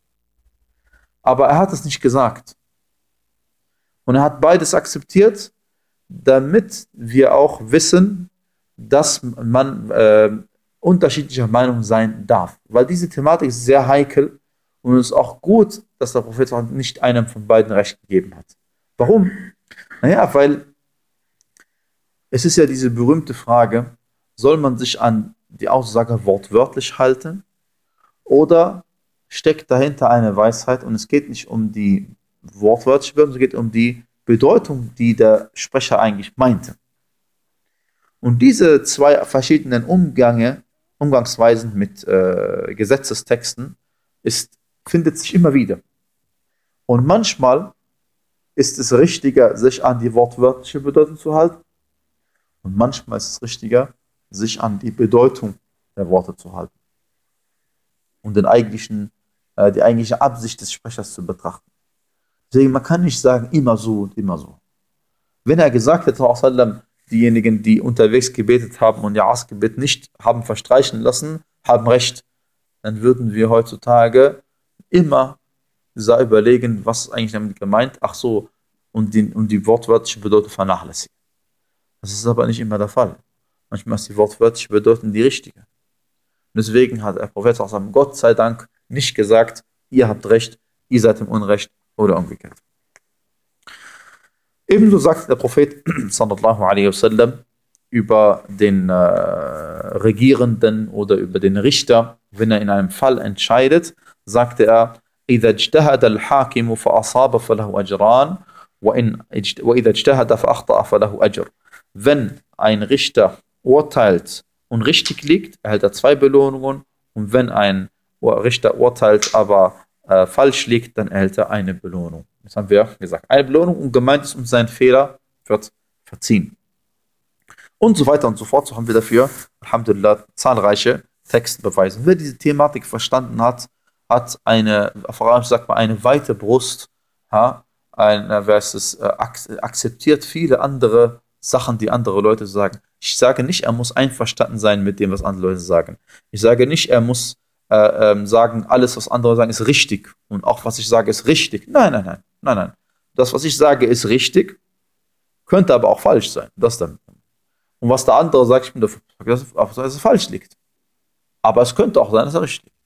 Speaker 1: Aber er hat es nicht gesagt. Und er hat beides akzeptiert, damit wir auch wissen, dass man äh, unterschiedlicher Meinung sein darf. Weil diese Thematik ist sehr heikel und es ist auch gut, dass der Prophet nicht einem von beiden Recht gegeben hat. Warum? Naja, weil es ist ja diese berühmte Frage, soll man sich an die Aussage wortwörtlich halten oder steckt dahinter eine Weisheit und es geht nicht um die wortwörtliche Bedeutung, es geht um die Bedeutung, die der Sprecher eigentlich meinte. Und diese zwei verschiedenen Umgänge Umgangsweisen mit äh, Gesetzestexten ist, findet sich immer wieder. Und manchmal ist es richtiger, sich an die wortwörtliche Bedeutung zu halten. Und manchmal ist es richtiger, sich an die Bedeutung der Worte zu halten. Und den eigentlichen, äh, die eigentliche Absicht des Sprechers zu betrachten. Deswegen, man kann nicht sagen, immer so und immer so. Wenn er gesagt hätte, diejenigen, die unterwegs gebetet haben und ihr Gebet nicht haben verstreichen lassen, haben recht. Dann würden wir heutzutage immer überlegen, was eigentlich damit gemeint. Ach so, und die, und die wortwörtliche Bedeutung vernachlässigen. Das ist aber nicht immer der Fall. Manchmal ist die wortwörtliche Bedeutung die richtige. Deswegen hat der Prophet Gott sei Dank nicht gesagt, ihr habt recht, ihr seid im Unrecht oder umgekehrt. Ebenso sagt der Prophet sallallahu alaihi wasallam über den äh, Regierenden oder über den Richter, wenn er in einem Fall entscheidet, sagte er, إذا اجتهد الحاكم فأصاب فله أجران وإن وإذا اجتهد فأخطأ فله أجر. Wenn ein Richter urteilt und richtig liegt, erhält er zwei Belohnungen und wenn ein Richter urteilt, aber äh, falsch liegt, dann erhält er eine Belohnung. Das haben wir gesagt. Eine Belohnung und gemeint ist, und sein Fehler wird verziehen. Und so weiter und so fort. So haben wir dafür, Alhamdulillah, zahlreiche Textbeweise. Wer diese Thematik verstanden hat, hat eine, vor allem sagt man, eine weite Brust, ja, ein, wer ist äh, akzeptiert viele andere Sachen, die andere Leute sagen. Ich sage nicht, er muss einverstanden sein mit dem, was andere Leute sagen. Ich sage nicht, er muss äh, ähm, sagen, alles, was andere sagen, ist richtig und auch was ich sage, ist richtig. Nein, nein, nein, nein, nein. Das, was ich sage, ist richtig, könnte aber auch falsch sein. Das dann. Und was der andere sagt, ich bin dafür, dass es falsch liegt. Aber es könnte auch sein, dass er richtig liegt.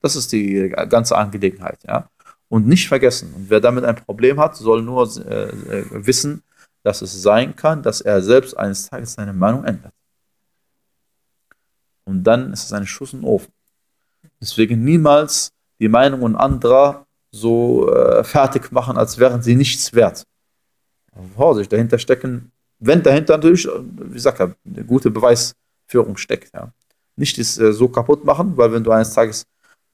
Speaker 1: Das ist die ganze Angelegenheit. Ja? Und nicht vergessen, und wer damit ein Problem hat, soll nur äh, äh wissen, dass es sein kann, dass er selbst eines Tages seine Meinung ändert. Und dann ist es ein Schuss in den Ofen. Deswegen niemals die Meinungen anderer so äh, fertig machen, als wären sie nichts wert. Vorsicht, dahinter stecken, wenn dahinter natürlich, wie gesagt, eine gute Beweisführung steckt. Ja. Nicht das äh, so kaputt machen, weil wenn du eines Tages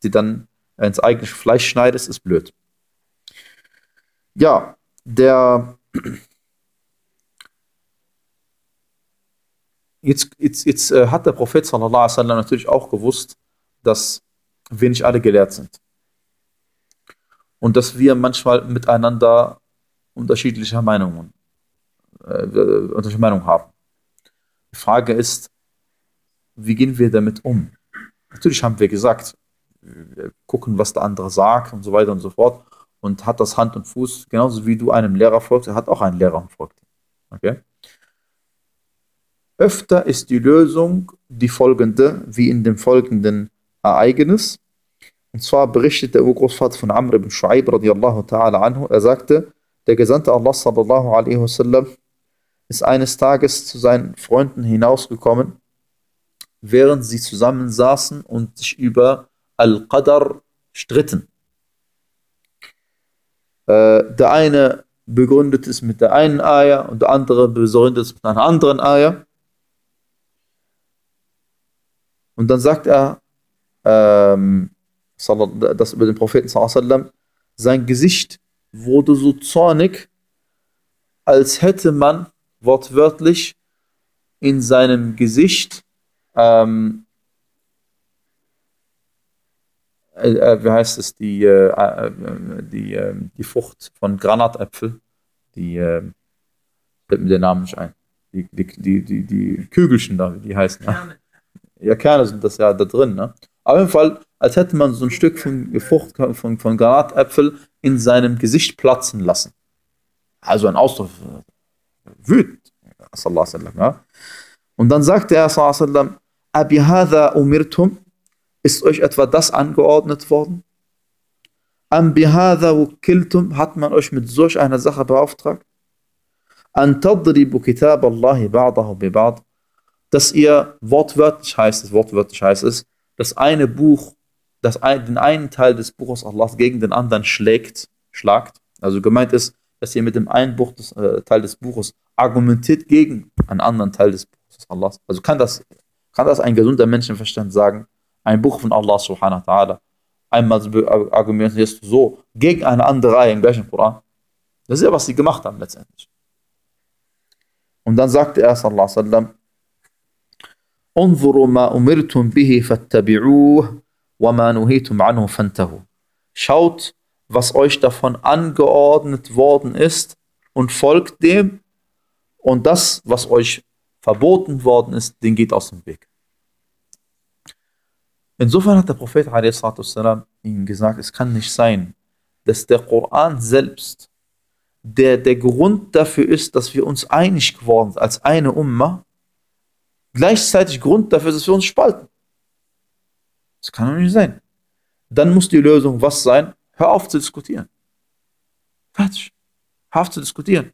Speaker 1: die dann ins eigene Fleisch schneidest, ist blöd. Ja, der jetzt, jetzt, jetzt äh, hat der Prophet sallallahu alaihi wasallam natürlich auch gewusst, dass wir nicht alle gelehrt sind. Und dass wir manchmal miteinander unterschiedliche Meinungen, äh, unterschiedliche Meinungen haben. Die Frage ist, wie gehen wir damit um? Natürlich haben wir gesagt, wir gucken, was der andere sagt und so weiter und so fort. Und hat das Hand und Fuß, genauso wie du einem Lehrer folgst, er hat auch einen Lehrer und folgt. Okay? Öfter ist die Lösung die folgende, wie in dem folgenden Ereignis. Und zwar berichtet der Urgroßvater von Amr ibn Shu'aib radiallahu ta'ala anhu, er sagte, der Gesandte Allah sallallahu alaihi wasallam ist eines Tages zu seinen Freunden hinausgekommen, während sie zusammen saßen und sich über Al-Qadr stritten. Äh, der eine begründet es mit der einen Ayah und der andere begründet es mit einer anderen Ayah. Und dann sagt er, ähm, das über den Propheten sallam, sein Gesicht wurde so zornig, als hätte man wortwörtlich in seinem Gesicht ähm, äh, äh, wie heißt es, die, äh, äh die, äh, die Frucht von Granatäpfel, die, äh, fällt mir der Name nicht ein, die, die, die, die, die Kügelchen da, wie die heißen. Ne? Ja, Kerne sind das ja da drin. Ne? Auf jeden Fall, als hätte man so ein Stück von Frucht von, von Granatäpfel in seinem Gesicht platzen lassen. Also ein Ausdruck wütend. Ja? Und dann sagte er, Abi hadha umirtum, ist euch etwa das angeordnet worden? Bihadha wukiltum, hat man euch mit solch einer Sache beauftragt? An kitab Allahi ba'dahu bi ba'd, dass ihr wortwörtlich heißt es, wortwörtlich heißt es, das eine Buch, das ein, den einen Teil des Buches Allahs gegen den anderen schlägt, schlagt. Also gemeint ist, dass ihr mit dem einen Buch des, äh, Teil des Buches argumentiert gegen einen anderen Teil des Buches Allahs. Also kann das, kann das ein gesunder Menschenverstand sagen? Ein Buch von Allah subhanahu wa ta'ala. Einmal argumentierst du so gegen eine andere Reihe im gleichen Koran. Das ist ja, was sie gemacht haben letztendlich. Und dann sagte er sallallahu alaihi wasallam, انظروا ما أمرتم به فاتبعوه وما نهيتم عنه فانتهوا. Schaut, was euch davon angeordnet worden ist und folgt dem und das, was euch verboten worden ist, den geht aus dem Weg. Insofern hat der Prophet والسلام, ihnen gesagt, es kann nicht sein, dass der Koran selbst, der der Grund dafür ist, dass wir uns einig geworden sind als eine Umma, gleichzeitig Grund dafür dass wir uns spalten. Das kann doch nicht sein. Dann muss die Lösung was sein? Hör auf zu diskutieren. Fertig. Hör auf zu diskutieren.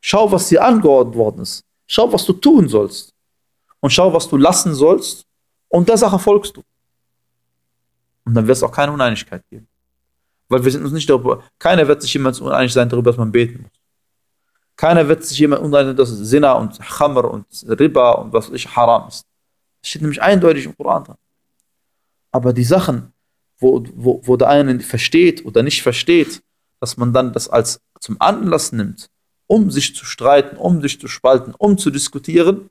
Speaker 1: Schau, was dir angeordnet worden ist. Schau, was du tun sollst. Und schau, was du lassen sollst. Und der Sache folgst du. Und dann wird es auch keine Uneinigkeit geben. Weil wir sind uns nicht darüber, keiner wird sich jemals uneinig sein darüber, dass man beten muss. Keiner wird sich jemand uneinig, dass Sinna und Khamr und Riba und was ich haram ist. Das steht nämlich eindeutig im Koran dran. Aber die Sachen, wo, wo, wo der eine versteht oder nicht versteht, dass man dann das als zum Anlass nimmt, um sich zu streiten, um sich zu spalten, um zu diskutieren,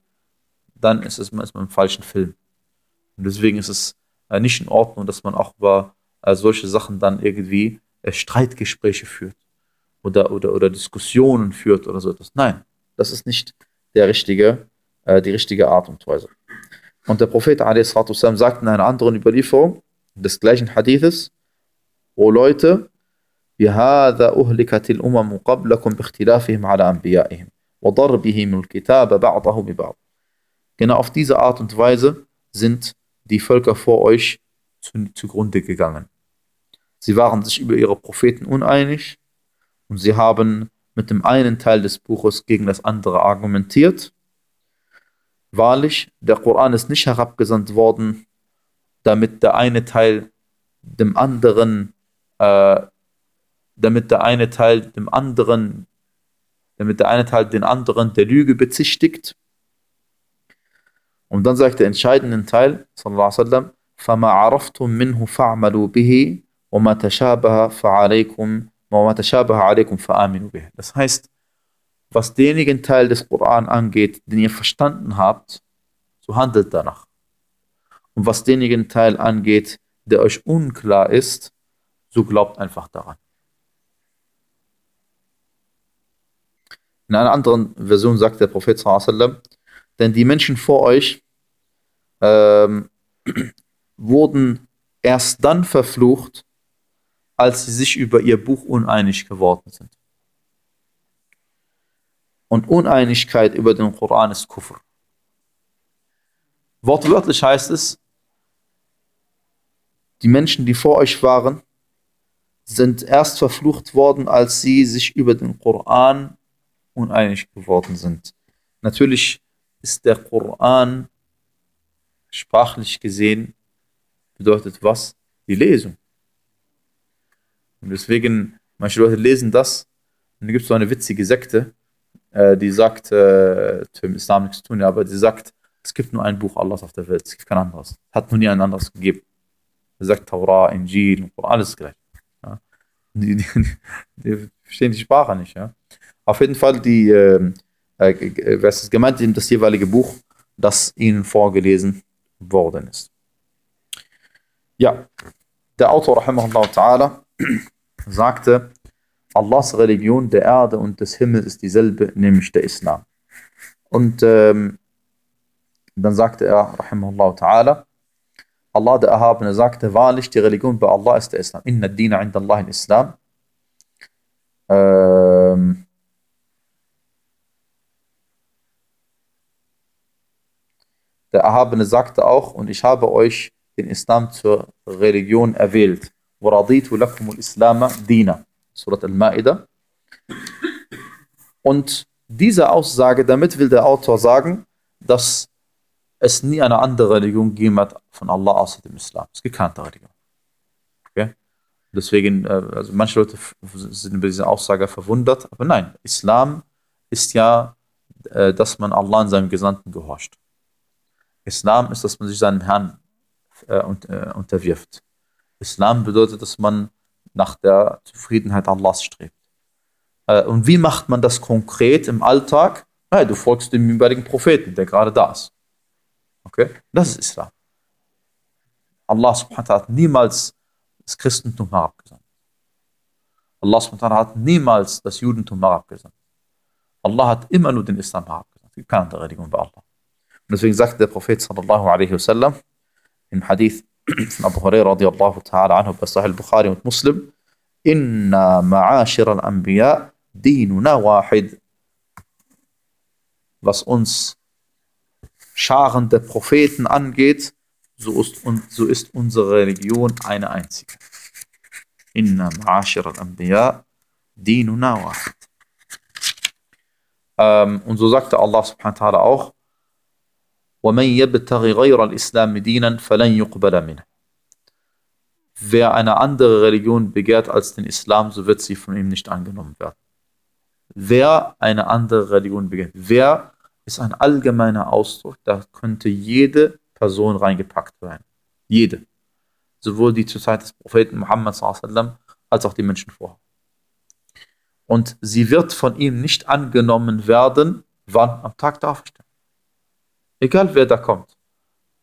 Speaker 1: dann ist es manchmal im falschen Film. Und deswegen ist es äh, nicht in Ordnung, dass man auch über äh, solche Sachen dann irgendwie äh, Streitgespräche führt oder, oder, oder Diskussionen führt oder so etwas. Nein, das ist nicht der richtige, äh, die richtige Art und Weise. Und der Prophet a.s. sagt in einer anderen Überlieferung des gleichen Hadithes, O Leute, بهذا أهلكت الأمم قبلكم باختلافهم على أنبيائهم وضربهم الكتاب بعضه ببعض. Genau auf diese Art und Weise sind die Völker vor euch zu, zugrunde gegangen. Sie waren sich über ihre Propheten uneinig und sie haben mit dem einen Teil des Buches gegen das andere argumentiert. wahrlich, der Koran ist nicht herabgesandt worden, damit der eine Teil dem anderen, äh, damit der eine Teil dem anderen, damit der eine Teil den anderen der Lüge bezichtigt. Und dann sagt der entscheidende Teil, sallallahu alaihi wasallam, فما عرفتم منه فاعملوا به وما تشابه فعليكم das heißt, was denjenigen Teil des Koran angeht, den ihr verstanden habt, so handelt danach. Und was denjenigen Teil angeht, der euch unklar ist, so glaubt einfach daran. In einer anderen Version sagt der Prophet sallam, denn die Menschen vor euch ähm, wurden erst dann verflucht, als sie sich über ihr Buch uneinig geworden sind. Und Uneinigkeit über den Koran ist Kufr. Wortwörtlich heißt es, die Menschen, die vor euch waren, sind erst verflucht worden, als sie sich über den Koran uneinig geworden sind. Natürlich ist der Koran sprachlich gesehen, bedeutet was? Die Lesung. Und deswegen, manche Leute lesen das, und dann gibt es so eine witzige Sekte, äh, die sagt, äh, im Islam nichts zu tun, aber die sagt, es gibt nur ein Buch Allahs auf der Welt, es gibt kein anderes. Hat noch nie ein anderes gegeben. Er sagt Torah, Injil, alles gleich. Ja. Die, die, die, verstehen die Sprache nicht. Ja. Auf jeden Fall, die, ähm, äh, äh, was ist gemeint, das jeweilige Buch, das ihnen vorgelesen worden ist. Ja, der Autor, rahimahullah ta'ala, sagte, Allahs Religion der Erde und des Himmels ist dieselbe, nämlich der Islam. Und ähm, dann sagte er, rahimahullah ta'ala, Allah der Erhabene sagte, wahrlich, die Religion bei Allah ist der Islam. Inna dina inda Allah in Islam. Ähm, der Erhabene sagte auch, und ich habe euch den Islam zur Religion erwählt. وَرَضِيتُ لَكُمُ الْإِسْلَامَ دِينًا Surat Al-Ma'idah. Und diese Aussage, damit will der Autor sagen, dass es nie eine andere Religion gegeben hat von Allah außer dem Islam. Es gibt keine andere Religion. Okay? Deswegen, äh, also manche Leute sind über diese Aussage verwundert, aber nein, Islam ist ja, äh, dass man Allah und seinem Gesandten gehorcht. Islam ist, dass man sich seinem Herrn äh, unterwirft. Islam bedeutet, dass man nach der Zufriedenheit Allahs strebt. Und wie macht man das konkret im Alltag? Ja, du folgst dem jeweiligen Propheten, der gerade da ist. Okay? Das ist Islam. Allah subhanahu hat niemals das Christentum herabgesandt. Allah subhanahu hat niemals das Judentum herabgesandt. Allah hat immer nur den Islam herabgesandt. Es gibt keine andere Religion bei Allah. Und deswegen sagt der Prophet sallallahu alaihi wasallam im Hadith von Abu Hurairah radiallahu ta'ala anhu bei Sahih al-Bukhari und Muslim, Inna ma'ashir al-Anbiya dinuna wahid. Was uns Scharen der Propheten angeht, so ist, so ist unsere Religion eine einzige. Inna ma'ashir al-Anbiya dinuna wahid. Ähm, und so sagte Allah subhanahu wa ta'ala auch, وَمَنْ يَبْتَغِ غَيْرَ الْإِسْلَامِ دِينًا فَلَنْ يُقْبَلَ مِنْهُ Wer eine andere Religion begehrt als den Islam, so wird sie von ihm nicht angenommen werden. Wer eine andere Religion begehrt. Wer ist ein allgemeiner Ausdruck, da könnte jede Person reingepackt werden. Jede. Sowohl die zur Zeit des Propheten Muhammad als auch die Menschen vorher. Und sie wird von ihm nicht angenommen werden, wann? Am Tag der Auferstehung. Egal wer da kommt.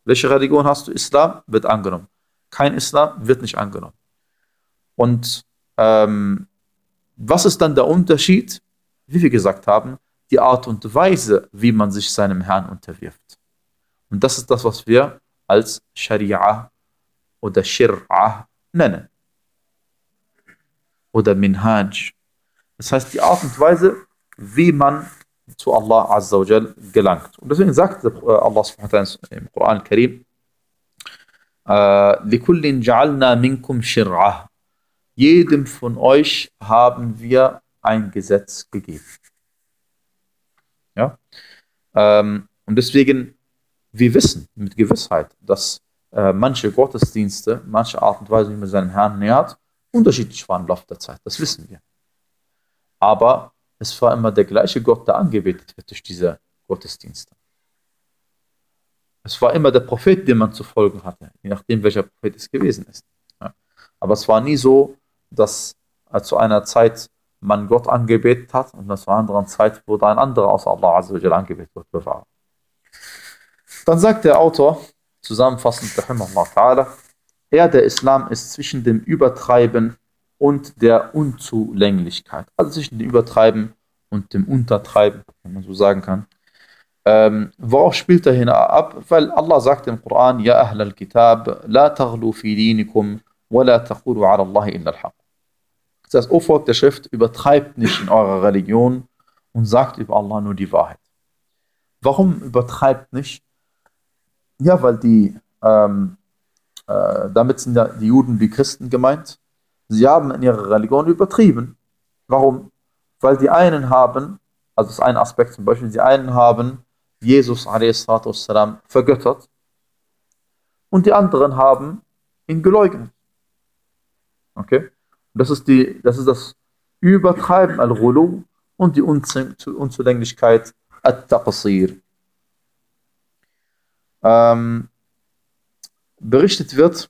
Speaker 1: Welche Religion hast du? Islam wird angenommen. Kein Islam wird nicht angenommen. Und ähm, was ist dann der Unterschied? Wie wir gesagt haben, die Art und Weise, wie man sich seinem Herrn unterwirft. Und das ist das, was wir als Sharia oder Shir'a nennen. Oder Minhaj. Das heißt, die Art und Weise, wie man zu Allah Azza wa Jal gelangt. Und deswegen sagt Allah subhanahu wa ta'ala im Koran Karim, لِكُلٍّ جَعَلْنَا مِنْكُمْ شِرْعَةً Jedem von euch haben wir ein Gesetz gegeben. Ja? Ähm, und deswegen wir wissen mit Gewissheit, dass äh, manche Gottesdienste, manche Art und Weise, wie man seinen Herrn nähert, unterschiedlich waren im Laufe der Zeit. Das wissen wir. Aber es war immer der gleiche Gott, der angebetet wird durch diese Gottesdienste. Es war immer der Prophet, dem man zu folgen hatte, je nachdem, welcher Prophet es gewesen ist. Aber es war nie so, dass äh, zu einer Zeit man Gott angebetet hat und zu einer anderen Zeit wurde ein anderer außer Allah angebetet wird. Dann sagt der Autor, zusammenfassend, er, der Islam, ist zwischen dem Übertreiben und der Unzulänglichkeit. Also zwischen dem Übertreiben und dem Untertreiben, wenn man so sagen kann. Ähm, worauf spielt er hin ab? Weil Allah sagt im Koran, Ja Ahl al-Kitab, la taghlu fi dinikum, wa la taqulu ala Allah illa al-haq. Das heißt, O Volk der Schrift, übertreibt nicht in eurer Religion und sagt über Allah nur die Wahrheit. Warum übertreibt nicht? Ja, weil die, ähm, äh, damit sind ja die Juden wie Christen gemeint. Sie haben in ihrer Religion übertrieben. Warum? Weil die einen haben, also das ist ein Aspekt zum Beispiel, die einen haben Jesus a.s. vergöttert und die anderen haben ihn geleugnet. Okay? Das ist, die, das, ist das Übertreiben al-Rulu und die Unzulänglichkeit al-Taqsir. Ähm, berichtet wird,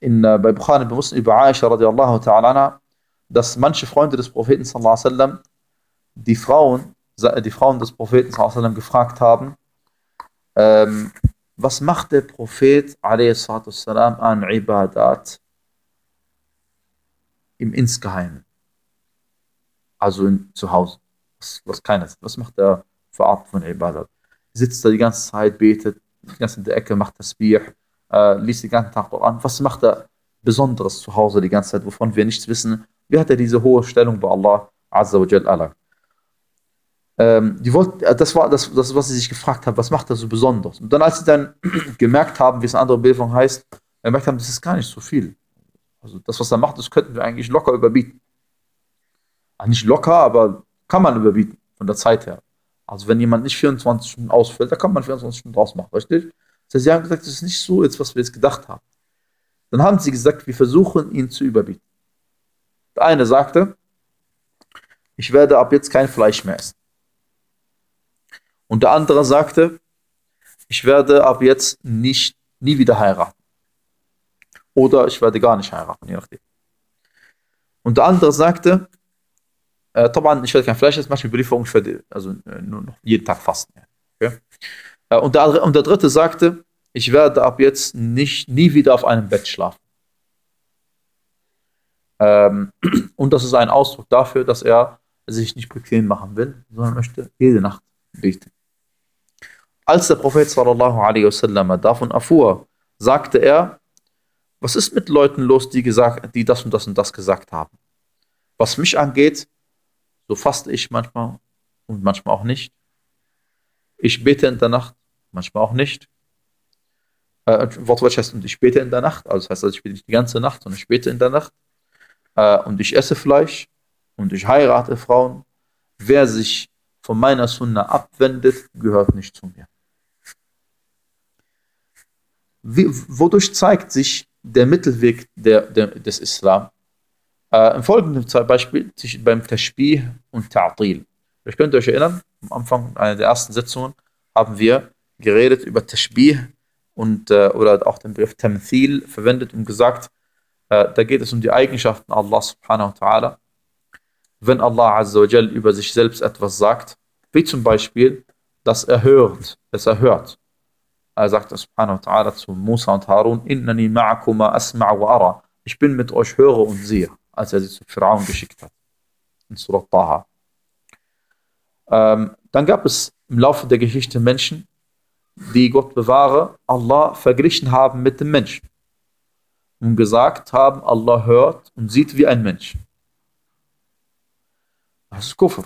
Speaker 1: in, äh, bei Bukhari bei Muslim über Aisha radiallahu ta'ala dass manche Freunde des Propheten sallallahu alaihi wasallam die Frauen die Frauen des Propheten sallam, gefragt haben, ähm, was macht der Prophet sallam, an Ibadat im Insgeheimen? Also in, zu Hause. Was, was keiner Was macht er für Art von Ibadat? Sitzt da die ganze Zeit, betet, die ganze in der Ecke, macht das Bier, äh, liest den ganzen Tag Koran. Was macht er Besonderes zu Hause die ganze Zeit, wovon wir nichts wissen? Wie hat er diese hohe Stellung bei Allah Azza wa Jal erlangt? ähm, die wollten, äh, das war das, das, was sie sich gefragt haben, was macht das so besonders? Und dann, als sie dann gemerkt haben, wie es eine andere Bildung heißt, gemerkt haben, das ist gar nicht so viel. Also das, was er macht, das könnten wir eigentlich locker überbieten. Ach, nicht locker, aber kann man überbieten, von der Zeit her. Also wenn jemand nicht 24 Stunden ausfällt, da kann man 24 Stunden draus machen, richtig? Das heißt, sie haben gesagt, das ist nicht so jetzt, was wir jetzt gedacht haben. Dann haben sie gesagt, wir versuchen ihn zu überbieten. Der eine sagte, ich werde ab jetzt kein Fleisch mehr essen. Und der andere sagte, ich werde ab jetzt nicht, nie wieder heiraten. Oder ich werde gar nicht heiraten, je nachdem. Und der andere sagte, äh, ich werde kein Fleisch essen, mache Überlieferung, ich werde also, äh, nur noch jeden Tag fasten. Okay? Äh, und, der, und der dritte sagte, ich werde ab jetzt nicht, nie wieder auf einem Bett schlafen. Ähm, und das ist ein Ausdruck dafür, dass er sich nicht bequem machen will, sondern möchte jede Nacht beten. Als der Prophet wasallam davon erfuhr, sagte er, was ist mit Leuten los, die, gesagt, die das und das und das gesagt haben? Was mich angeht, so faste ich manchmal und manchmal auch nicht. Ich bete in der Nacht, manchmal auch nicht. Äh, wortwörtlich heißt, und ich bete in der Nacht, also das heißt, also ich bete nicht die ganze Nacht, sondern ich bete in der Nacht. Äh, und ich esse Fleisch und ich heirate Frauen. Wer sich von meiner Sunna abwendet, gehört nicht zu mir. Wie, wodurch zeigt sich der Mittelweg der, der, des Islam? Äh, Im folgenden Beispiel beim Tashbih und Ta'til. Ich könnte euch erinnern, am Anfang einer der ersten Sitzungen haben wir geredet über Tashbih und, äh, oder auch den Begriff Tamthil verwendet und gesagt, äh, da geht es um die Eigenschaften Allah subhanahu wa ta'ala. Wenn Allah azza wa jal über sich selbst etwas sagt, wie zum Beispiel, dass er hört, dass er hört. Er sagt subhanahu wa ta'ala zu Musa und Harun, Innani ma'akuma asma' wa ara. Ich bin mit euch, höre und sehe, als er sie zu Pharaon geschickt hat. In Surat Taha. Ähm, dann gab es im Laufe der Geschichte Menschen, die Gott bewahre, Allah verglichen haben mit dem Menschen. Und gesagt haben, Allah hört und sieht wie ein Mensch. Das ist Kufr.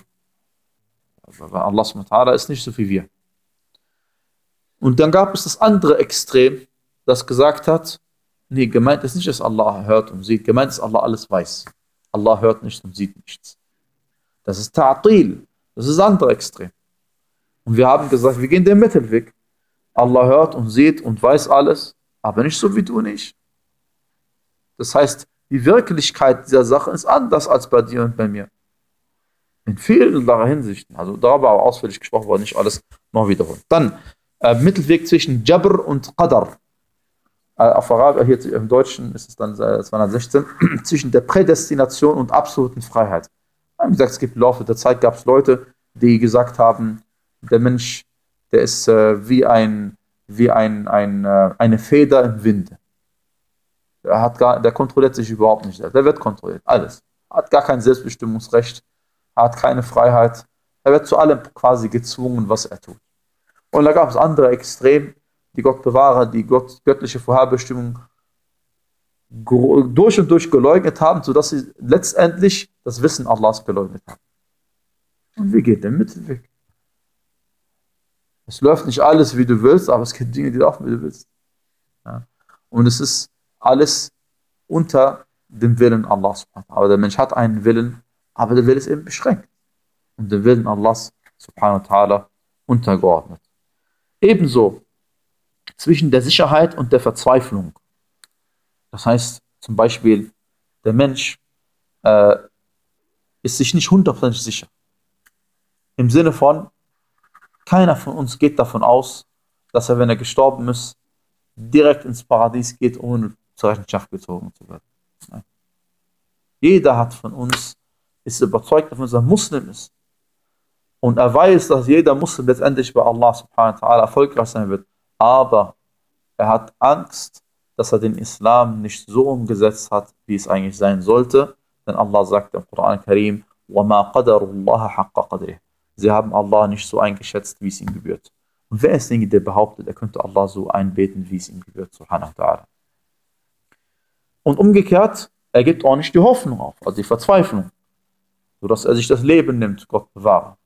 Speaker 1: Allah subhanahu ist nicht so wie wir. Und dann gab es das andere Extrem, das gesagt hat, nee, gemeint ist nicht, dass Allah hört und sieht, gemeint ist, Allah alles weiß. Allah hört nichts und sieht nichts. Das ist Ta'atil, das ist das andere Extrem. Und wir haben gesagt, wir gehen den Mittelweg. Allah hört und sieht und weiß alles, aber nicht so wie du nicht. Das heißt, die Wirklichkeit dieser Sache ist anders als bei dir und bei mir. In vielerlei Hinsichten. Also darüber aber ausführlich gesprochen worden, nicht alles noch wiederholen. Dann äh, Mittelweg zwischen Jabr und Qadar. Äh, auf Arabisch, hier im Deutschen ist es dann 216, zwischen der Prädestination und absoluten Freiheit. Wie gesagt, es gibt im Laufe der Zeit gab es Leute, die gesagt haben, der Mensch, der ist äh, wie, ein, wie ein, ein, äh, eine Feder im Winde. Der, hat gar, der kontrolliert sich überhaupt nicht. Der wird kontrolliert. Alles. Hat gar kein Selbstbestimmungsrecht, hat keine Freiheit. Er wird zu allem quasi gezwungen, was er tut. Und da gab es andere Extreme, die Gott bewahre, die Gott, göttliche Vorherbestimmung durch und durch geleugnet haben, sodass sie letztendlich das Wissen Allahs geleugnet haben. Und wie geht der Mittelweg? Es läuft nicht alles, wie du willst, aber es gibt Dinge, die laufen, wie du willst. Ja. Und es ist alles unter dem Willen Allahs. Aber der Mensch hat einen Willen, aber der Wille ist eben beschränkt. Und der Willen Allahs subhanahu wa ta'ala untergeordnet. Ebenso zwischen der Sicherheit und der Verzweiflung. Das heißt zum Beispiel, der Mensch äh, ist sich nicht hundertprozentig sicher. Im Sinne von, keiner von uns geht davon aus, dass er, wenn er gestorben ist, direkt ins Paradies geht, ohne zur Rechenschaft gezogen zu werden. Nein. Jeder hat von uns, ist überzeugt davon, dass er Muslim ist. Und er weiß, dass jeder Muslim letztendlich bei Allah subhanahu wa ta'ala erfolgreich sein wird. Aber er hat Angst, dass er den Islam nicht so umgesetzt hat, wie es eigentlich sein sollte. Denn Allah sagt im Koran Karim, وَمَا قَدَرُ اللَّهَ حَقَّ قَدْرِهِ Sie haben Allah nicht so eingeschätzt, wie es ihm gebührt. Und wer ist derjenige, der behauptet, er könnte Allah so einbeten, wie es ihm gebührt, subhanahu ta'ala. Und umgekehrt, er gibt auch nicht die Hoffnung auf, also die Verzweiflung, sodass er sich das Leben nimmt, Gott bewahre.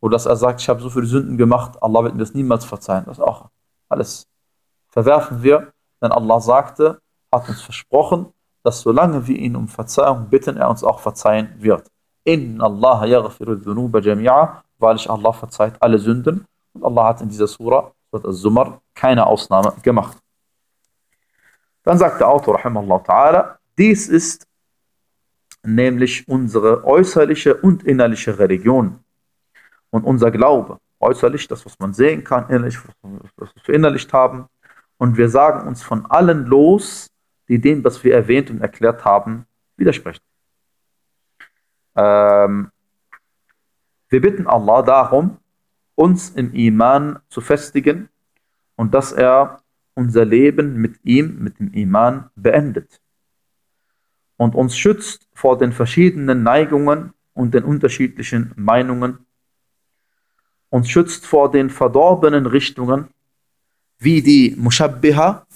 Speaker 1: Oder dass er sagt, ich habe so viele Sünden gemacht, Allah wird mir das niemals verzeihen. Das auch alles verwerfen wir, denn Allah sagte, hat uns versprochen, dass solange wir ihn um Verzeihung bitten, er uns auch verzeihen wird. In Allah yaghfiru dhunuba jami'a, weil ich Allah verzeiht alle Sünden. Und Allah hat in dieser Surah, Surah Al-Zumar, keine Ausnahme gemacht. Dann sagt der Autor, rahimallahu ta'ala, dies ist nämlich unsere äußerliche und innerliche Religion und unser Glaube. Äußerlich, das, was man sehen kann, innerlich, was wir verinnerlicht haben. Und wir sagen uns von allen los, die dem, was wir erwähnt und erklärt haben, widersprechen. Ähm, wir bitten Allah darum, uns im Iman zu festigen und dass er unser Leben mit ihm, mit dem Iman beendet und uns schützt vor den verschiedenen Neigungen und den unterschiedlichen Meinungen, uns schützt vor den verdorbenen Richtungen, wie die Mushabbiha.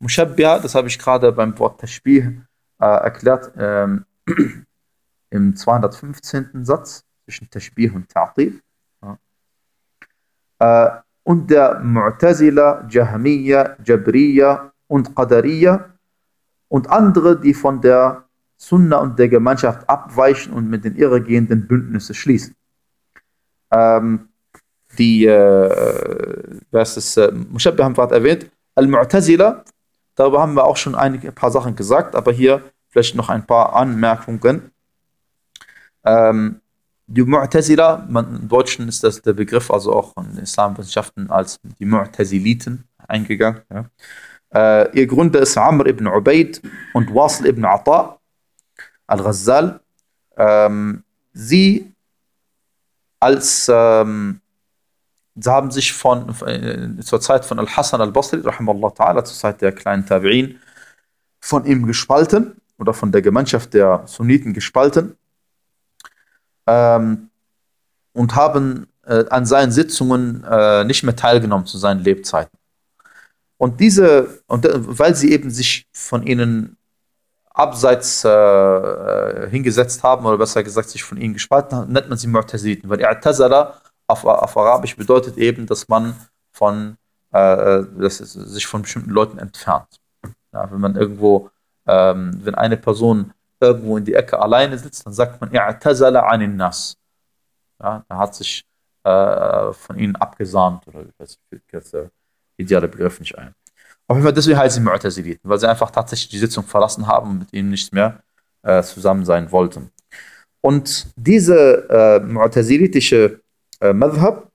Speaker 1: Mushabbiha, das habe ich gerade beim Wort Tashbih äh, erklärt, ähm, im 215. Satz zwischen Tashbih und Ta'til. Ja. Äh, und der Mu'tazila, Jahmiya, Jabriya und Qadariya und andere, die von der Sunna und der Gemeinschaft abweichen und mit den irregehenden Bündnisse schließen. Ähm, die, äh, was ist, äh, Mushabbi haben gerade erwähnt, Al-Mu'tazila, darüber haben wir auch schon einige, ein paar Sachen gesagt, aber hier vielleicht noch ein paar Anmerkungen. Ähm, die Mu'tazila, im Deutschen ist das der Begriff, also auch in Islamwissenschaften als die Mu'taziliten eingegangen. Ja. Äh, ihr Gründer ist Amr ibn Ubaid und Wasl ibn Ata al-Ghazal. Ähm, sie als ähm, sie haben sich von, äh, zur Zeit von Al-Hassan al-Basri, ta'ala, zur Zeit der kleinen Tabi'in, von ihm gespalten oder von der Gemeinschaft der Sunniten gespalten ähm, und haben äh, an seinen Sitzungen äh, nicht mehr teilgenommen zu seinen Lebzeiten. Und diese, und, äh, weil sie eben sich von ihnen abseits äh, äh, hingesetzt haben, oder besser gesagt sich von ihnen gespalten haben, nennt man sie Mu'taziliten, weil I'tazala auf, auf Arabisch bedeutet eben, dass man von, äh, dass sich von bestimmten Leuten entfernt. Ja, wenn man irgendwo, ähm, wenn eine Person irgendwo in die Ecke alleine sitzt, dann sagt man I'tazala anin nas. Ja, er hat sich äh, von ihnen abgesahnt oder ich weiß der ideale Begriff nicht ein. Auf jeden Fall deswegen heißen sie Mu'taziliten, weil sie einfach tatsächlich die Sitzung verlassen haben und mit ihnen nicht mehr äh, zusammen sein wollten. Und diese äh, mu'tazilitische äh, Madhab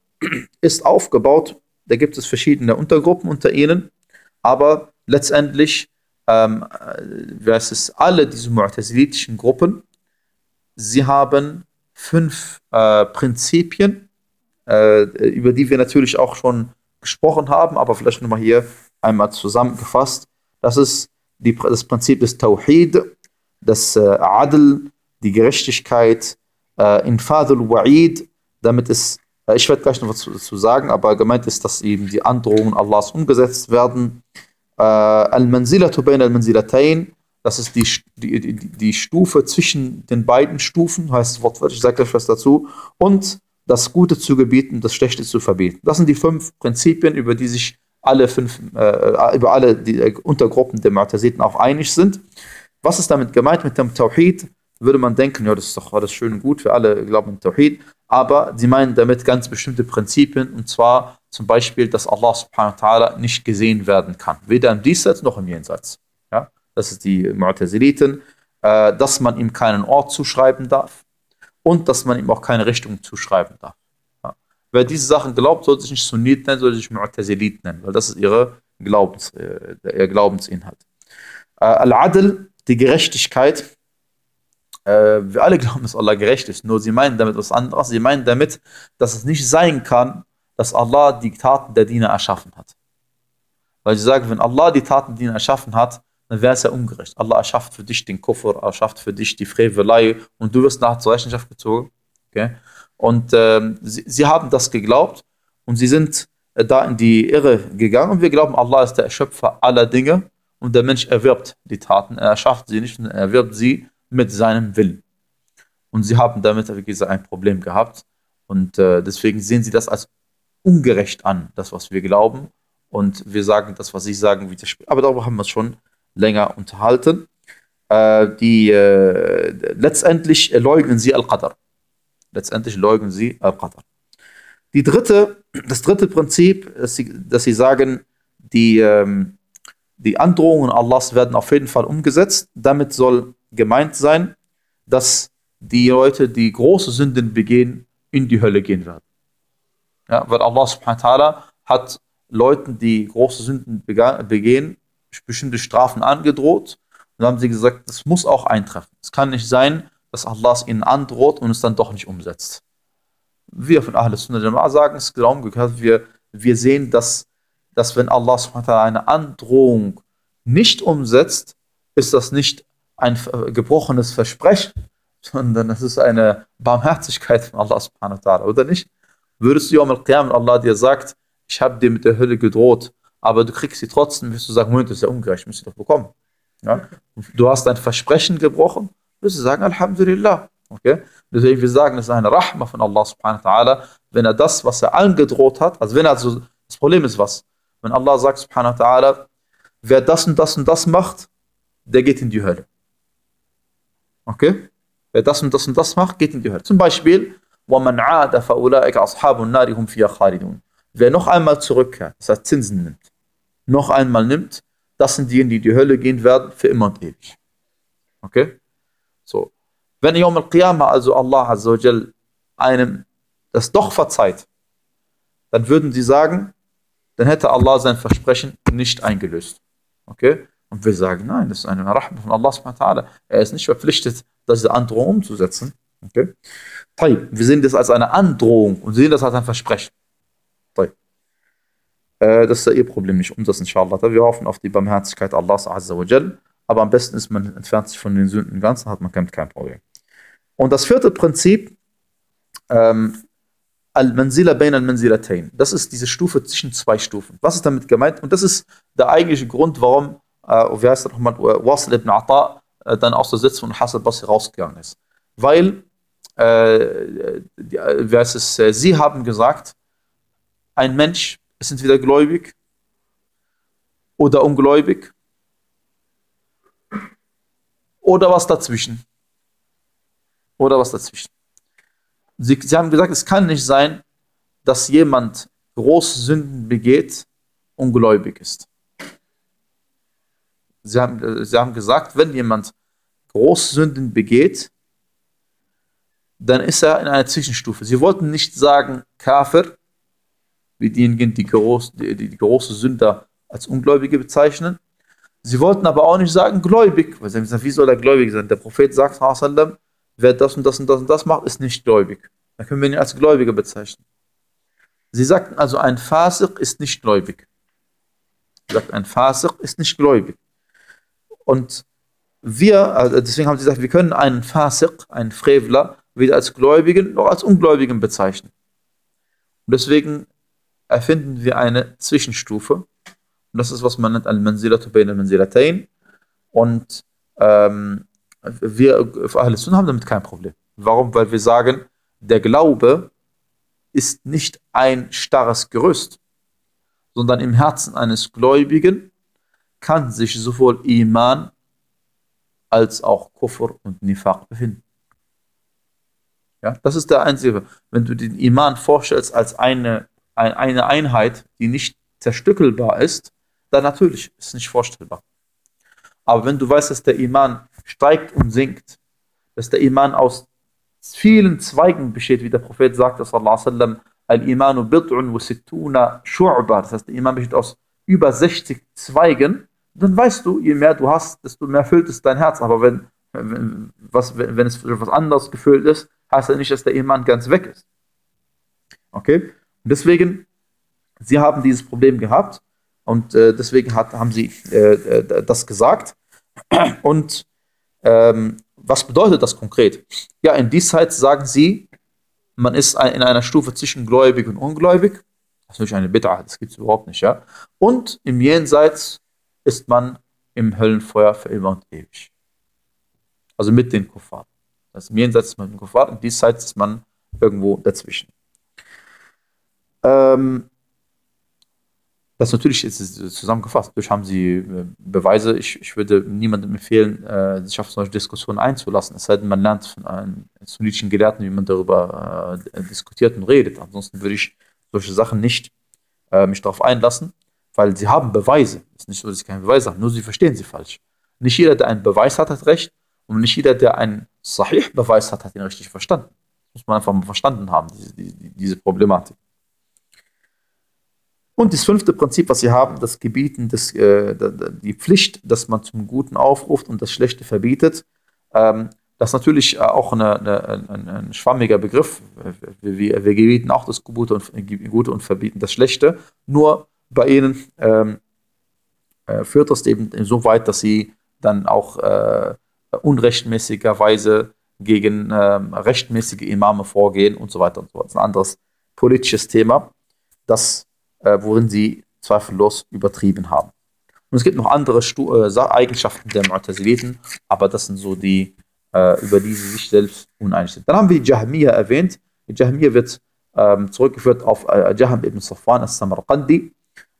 Speaker 1: ist aufgebaut, da gibt es verschiedene Untergruppen unter ihnen, aber letztendlich, ähm, äh, es alle diese mu'tazilitischen Gruppen, sie haben fünf äh, Prinzipien, äh, über die wir natürlich auch schon gesprochen haben, aber vielleicht nochmal hier einmal zusammengefasst. Das ist die, das Prinzip des Tawhid, das äh, Adl, die Gerechtigkeit, äh, Infadul Wa'id, damit ist, äh, ich werde gleich noch was dazu sagen, aber gemeint ist, dass eben die Androhungen Allahs umgesetzt werden. Äh, Al-Manzilatu bain al-Manzilatayn, das ist die, die, die, Stufe zwischen den beiden Stufen, heißt wortwörtlich, ich sage gleich was dazu. Und das Gute zu gebieten, das Schlechte zu verbieten. Das sind die fünf Prinzipien, über die sich alle fünf, äh, über alle die äh, Untergruppen der Mu'taziten auch einig sind. Was ist damit gemeint mit dem Tawhid? Würde man denken, ja, das ist doch alles schön und gut, für alle glauben an Tawhid. Aber sie meinen damit ganz bestimmte Prinzipien, und zwar zum Beispiel, dass Allah subhanahu wa ta'ala nicht gesehen werden kann. Weder im Diesseits noch im Jenseits. Ja? Das ist die Mu'taziliten. Äh, dass man ihm keinen Ort zuschreiben darf und dass man ihm auch keine Richtung zuschreiben darf. Ja. Wer diese Sachen glaubt, sollte sich nicht Sunnit nennen, sollte sich Mu'tazilit nennen, weil das ist ihre Glaubens, äh, ihr Glaubensinhalt. Äh, Al-Adl, die Gerechtigkeit, äh, wir alle glauben, dass Allah gerecht ist, nur sie meinen damit was anderes. Sie meinen damit, dass es nicht sein kann, dass Allah die Taten der Diener erschaffen hat. Weil sie sagen, wenn Allah die Taten der Diener erschaffen hat, dann wäre es ja ungerecht. Allah erschafft für dich den Kuffer, erschafft für dich die Frevelei und du wirst nachher zur Rechenschaft gezogen. Okay? Und ähm, sie, sie, haben das geglaubt und sie sind äh, da in die Irre gegangen und wir glauben, Allah ist der Erschöpfer aller Dinge und der Mensch erwirbt die Taten. Er erschafft sie nicht, er erwirbt sie mit seinem Willen. Und sie haben damit, wie gesagt, ein Problem gehabt. Und äh, deswegen sehen sie das als ungerecht an, das, was wir glauben. Und wir sagen das, was sie sagen, widerspricht. Aber darüber haben wir es schon länger unterhalten. Äh, die, äh, letztendlich leugnen sie Al-Qadr. Letztendlich leugnen sie Al-Qadr. Die dritte, das dritte Prinzip, dass sie, dass sie sagen, die, ähm, die Androhungen Allahs werden auf jeden Fall umgesetzt. Damit soll gemeint sein, dass die Leute, die große Sünden begehen, in die Hölle gehen werden. Ja, weil Allah subhanahu wa ta'ala hat Leuten, die große Sünden begehen, bestimmte Strafen angedroht. Und dann haben sie gesagt, das muss auch eintreffen. Es kann nicht sein, dass Allah es ihnen androht und es dann doch nicht umsetzt. Wir von Ahl Sunnah sagen, es ist genau umgekehrt. Wir, wir sehen, dass, dass wenn Allah eine Androhung nicht umsetzt, ist das nicht ein gebrochenes Versprechen, sondern es ist eine Barmherzigkeit von Allah subhanahu oder nicht? Würdest du am Qiyam, Allah dir sagt, ich habe dir mit der Hölle gedroht, aber du kriegst sie trotzdem, wirst du sagen, Moment, das ist ja ungerecht, müsst ihr doch bekommen. Ja? Du hast ein Versprechen gebrochen, wirst du sagen, Alhamdulillah. Okay? Deswegen wir sagen, es ist eine Rahma von Allah subhanahu wa ta'ala, wenn er das, was er allen gedroht hat, also wenn er also, das Problem ist was, wenn Allah sagt subhanahu wa ta'ala, wer das und das und das macht, der geht in die Hölle. Okay? Wer das und das und das macht, geht in die Hölle. Zum Beispiel, وَمَنْ عَادَ فَأُولَٰئِكَ أَصْحَابُ النَّارِ هُمْ فِيهَا خَالِدُونَ Wer noch einmal zurückkehrt, das heißt Zinsen nimmt, noch einmal nimmt, das sind diejenigen, die in die Hölle gehen werden, für immer und ewig. Okay? So. Wenn Yom al-Qiyamah, also Allah Azzawajal, einem das doch verzeiht, dann würden sie sagen, dann hätte Allah sein Versprechen nicht eingelöst. Okay? Und wir sagen, nein, das ist eine Rahmah von Allah Er ist nicht verpflichtet, diese Androhung umzusetzen. Okay? Wir sehen das als eine Androhung und sehen das als ein Versprechen. Äh, das ist ja ihr Problem nicht umsetzen, inshallah. Wir hoffen auf die Barmherzigkeit Allahs Azza wa Jal. Aber am besten ist, man entfernt sich von den Sünden ganz, dann hat man kein, Problem. Und das vierte Prinzip, ähm, Al-Manzila bain al-Manzilatayn. Das ist diese Stufe zwischen zwei Stufen. Was ist damit gemeint? Und das ist der eigentliche Grund, warum, äh, wie heißt das nochmal, Wasil ibn Ata äh, dann aus der Sitzung von Hassan Basri rausgegangen ist. Weil, äh, die, äh, äh, sie haben gesagt, ein Mensch es sind wieder gläubig oder ungläubig oder was dazwischen. Oder was dazwischen. Sie, sie haben gesagt, es kann nicht sein, dass jemand große Sünden begeht, ungläubig ist. Sie haben, äh, sie haben gesagt, wenn jemand große Sünden begeht, dann ist er in einer Zwischenstufe. Sie wollten nicht sagen Kafir, wie diejenigen, die, groß, die, die, große Sünder als Ungläubige bezeichnen. Sie wollten aber auch nicht sagen gläubig, weil sie haben gesagt, wie soll er gläubig sein? Der Prophet sagt, wer das und das und das und das macht, ist nicht gläubig. Dann können wir ihn als Gläubiger bezeichnen. Sie sagten also, ein Fasik ist nicht gläubig. Sie sagten, ein Fasik ist nicht gläubig. Und wir, also deswegen haben sie gesagt, wir können einen Fasik, einen Frevler, weder als Gläubigen noch als Ungläubigen bezeichnen. Und deswegen erfinden wir eine Zwischenstufe. Und das ist, was man nennt Al-Manzilatu bain al-Manzilatayn. Und ähm, wir Ahl haben damit kein Problem. Warum? Weil wir sagen, der Glaube ist nicht ein starres Gerüst, sondern im Herzen eines Gläubigen kann sich sowohl Iman als auch Kufr und Nifaq befinden. Ja, das ist der einzige. Wenn du den Iman vorstellst als eine, eine Einheit, die nicht zerstückelbar ist, dann natürlich ist es nicht vorstellbar. Aber wenn du weißt, dass der Iman steigt und sinkt, dass der Iman aus vielen Zweigen besteht, wie der Prophet sagte, sallallahu al-Imanu bid'un wa sittuna shu'ba, das heißt, der Iman besteht aus über 60 Zweigen, dann weißt du, je mehr du hast, desto mehr füllt es dein Herz. Aber wenn, wenn, was, wenn es für was anderes gefüllt ist, heißt das nicht, dass der Iman ganz weg ist. Okay? Und deswegen, sie haben dieses Problem gehabt und äh, deswegen hat, haben sie äh, äh das gesagt. Und ähm, was bedeutet das konkret? Ja, in diesseits sagen sie, man ist in einer Stufe zwischen gläubig und ungläubig. Das ist natürlich eine Bitte, das gibt es überhaupt nicht, ja. Und im Jenseits ist man im Höllenfeuer für immer und ewig. Also mit den Kuffar. Das im Jenseits ist man mit den Kuffar, und diesseits ist man irgendwo dazwischen. Ähm, das natürlich ist zusammengefasst. Durch haben sie äh, Beweise. Ich, ich würde niemandem empfehlen, äh, sich auf solche Diskussionen einzulassen. Es sei denn, man lernt von einem sunnitischen Gelehrten, wie man darüber äh, diskutiert und redet. Ansonsten würde ich solche Sachen nicht äh, mich darauf einlassen, weil sie haben Beweise. Es ist nicht so, dass sie keine Beweise haben, nur sie verstehen sie falsch. Nicht jeder, der einen Beweis hat, hat recht. Und nicht jeder, der einen Sahih-Beweis hat, hat ihn richtig verstanden. Das muss man einfach mal verstanden haben, diese, diese, Problematik. Und das fünfte Prinzip, was sie haben, das Gebieten, das, äh, die Pflicht, dass man zum Guten aufruft und das Schlechte verbietet. Ähm, das ist natürlich auch eine, eine, ein, ein, schwammiger Begriff. Wir, wir, gebieten auch das Gute und, Gute und verbieten das Schlechte. Nur bei ihnen ähm, äh, führt das eben so weit, dass sie dann auch äh, unrechtmäßigerweise gegen äh, rechtmäßige Imame vorgehen und so weiter und so fort. Das ist ein anderes politisches Thema. Das äh, worin sie zweifellos übertrieben haben. Und es gibt noch andere Stu äh, Eigenschaften der Mu'taziliten, aber das sind so die, äh, über die sie sich selbst uneinig sind. Dann haben wir die Jahmiya erwähnt. Die Jahmiya wird ähm, zurückgeführt auf äh, Jaham ibn Safwan al-Samarqandi.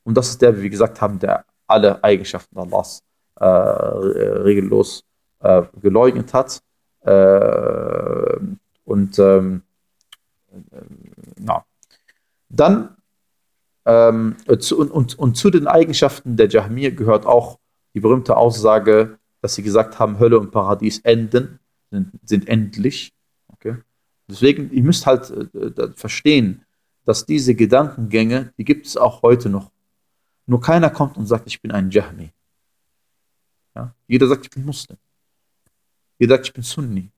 Speaker 1: Und das ist der, wie wir gesagt haben, der alle Eigenschaften Allahs äh, regellos äh, geleugnet hat. Äh, und ähm, äh, na. Dann ähm, zu, und, und, zu den Eigenschaften der Jahmir gehört auch die berühmte Aussage, dass sie gesagt haben, Hölle und Paradies enden, sind, sind endlich. Okay? Deswegen, ihr müsst halt äh, verstehen, dass diese Gedankengänge, die gibt es auch heute noch. Nur keiner kommt und sagt, ich bin ein Jahmi. Ja? Jeder sagt, ich bin Muslim. Jeder sagt, ich bin Sunni.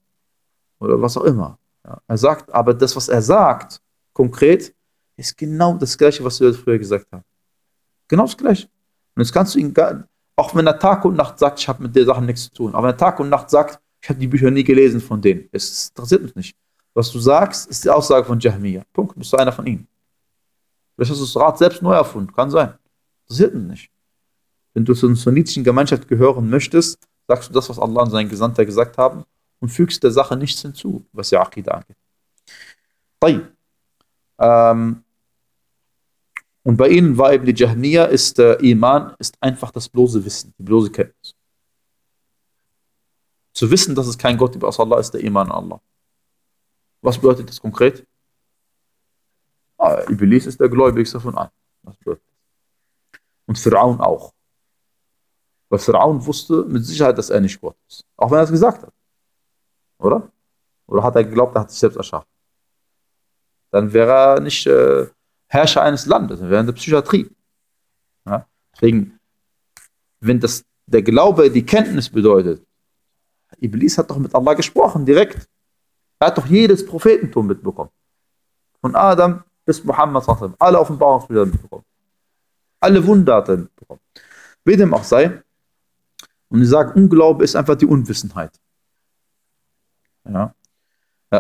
Speaker 1: Oder was auch immer. Ja? Er sagt, aber das, was er sagt, konkret, ist genau das Gleiche, was wir früher gesagt haben. Genau das Gleiche. Und jetzt kannst du ihn, gar, auch wenn er Tag und Nacht sagt, ich habe mit der Sache nichts zu tun, aber wenn er Tag und Nacht sagt, ich habe die Bücher nie gelesen von denen, es interessiert mich nicht. Was du sagst, ist die Aussage von Jahmiya. Punkt. Bist du einer von ihnen. Vielleicht hast du das Rad selbst neu erfunden. Kann sein. Interessiert mich nicht. Wenn du zu einer sunnitischen Gemeinschaft gehören möchtest, sagst du das, was Allah und sein Gesandter gesagt haben und fügst der Sache nichts hinzu, was ja Aqidah angeht. طيب. Ähm, und bei ihnen war eben die Jahmiya, ist äh, Iman, ist einfach das bloße Wissen, die bloße Kenntnis. Zu wissen, dass es kein Gott gibt außer Allah, ist der Iman an Allah. Was bedeutet das konkret? Ah, Iblis ist der Gläubigste von allen. Und Pharaon auch. Weil Pharaon wusste mit Sicherheit, dass er nicht Gott ist. Auch wenn er es gesagt hat. Oder? Oder hat er geglaubt, er hat sich selbst erschaffen? Dann wäre er nicht äh, Herrscher eines Landes, dann wäre er in der Psychiatrie. Ja? Deswegen, wenn das der Glaube die Kenntnis bedeutet, Iblis hat doch mit Allah gesprochen, direkt. Er hat doch jedes Prophetentum mitbekommen. Von Adam bis Muhammad, alle Offenbarungsbilder mitbekommen. Alle Wunder hat er mitbekommen. Wie dem auch sei. Und sie sagen, Unglaube ist einfach die Unwissenheit. Ja.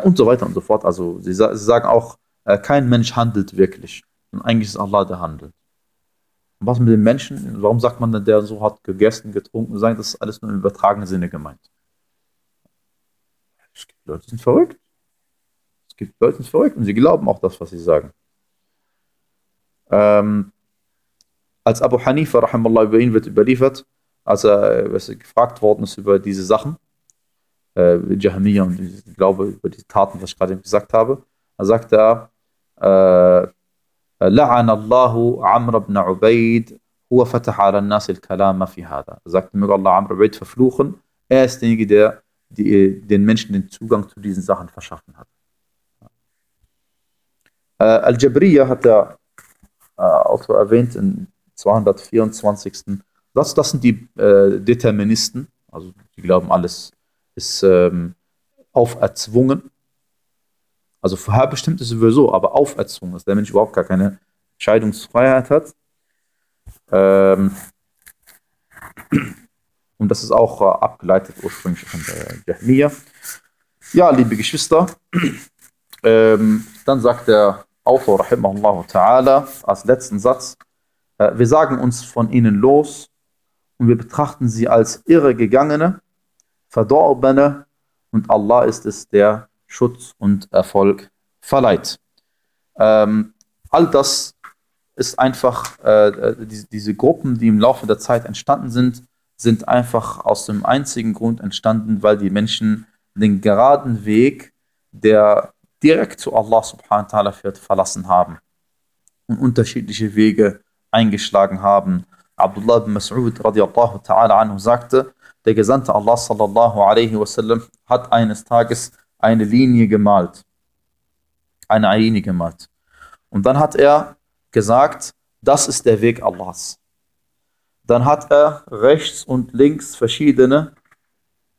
Speaker 1: Und so weiter und so fort. Also sie, sie sagen auch, äh, kein Mensch handelt wirklich. Und eigentlich ist Allah der handelt. Und was mit den Menschen? Warum sagt man denn, der so hat gegessen, getrunken? Sagen, das ist alles nur im übertragenen Sinne gemeint. Es gibt Leute, die sind verrückt. Es gibt Leute, die sind verrückt und sie glauben auch das, was sie sagen. Ähm, als Abu Hanifa, rahimallah, über ihn wird überliefert, als er gefragt worden ist über diese Sachen, äh, Jahmiya und ich glaube über die Taten, was ich gerade gesagt habe, da sagt er, äh, لعن الله عمرو بن عبيد هو فتح على الناس الكلام في هذا. Sagt mir Allah Amr Ubaid verfluchen. Er ist derjenige, der die, den Menschen den Zugang zu diesen Sachen verschaffen hat. Äh, Al-Jabriya hat der äh, Autor erwähnt im 224. Das, das sind die äh, Deterministen, also die glauben, alles ist ähm, auferzwungen. Also vorherbestimmt ist sowieso, aber auferzwungen, dass der Mensch überhaupt gar keine Entscheidungsfreiheit hat. Ähm, und das ist auch äh, abgeleitet ursprünglich von der Jahmiya. Ja, liebe Geschwister, ähm, dann sagt der Autor, rahimahullah ta'ala, als letzten Satz, äh, wir sagen uns von ihnen los und wir betrachten sie als irregegangene, verdorbene und Allah ist es, der Schutz und Erfolg verleiht. Ähm, all das ist einfach, äh, die, diese Gruppen, die im Laufe der Zeit entstanden sind, sind einfach aus dem einzigen Grund entstanden, weil die Menschen den geraden Weg, der direkt zu Allah subhanahu wa ta'ala führt, verlassen haben und unterschiedliche Wege eingeschlagen haben. Abdullah ibn Mas'ud radiallahu ta'ala anhu sagte, der Gesandte Allah sallallahu alaihi wasallam hat eines Tages eine Linie gemalt. Eine Linie gemalt. Und dann hat er gesagt, das ist der Weg Allahs. Dann hat er rechts und links verschiedene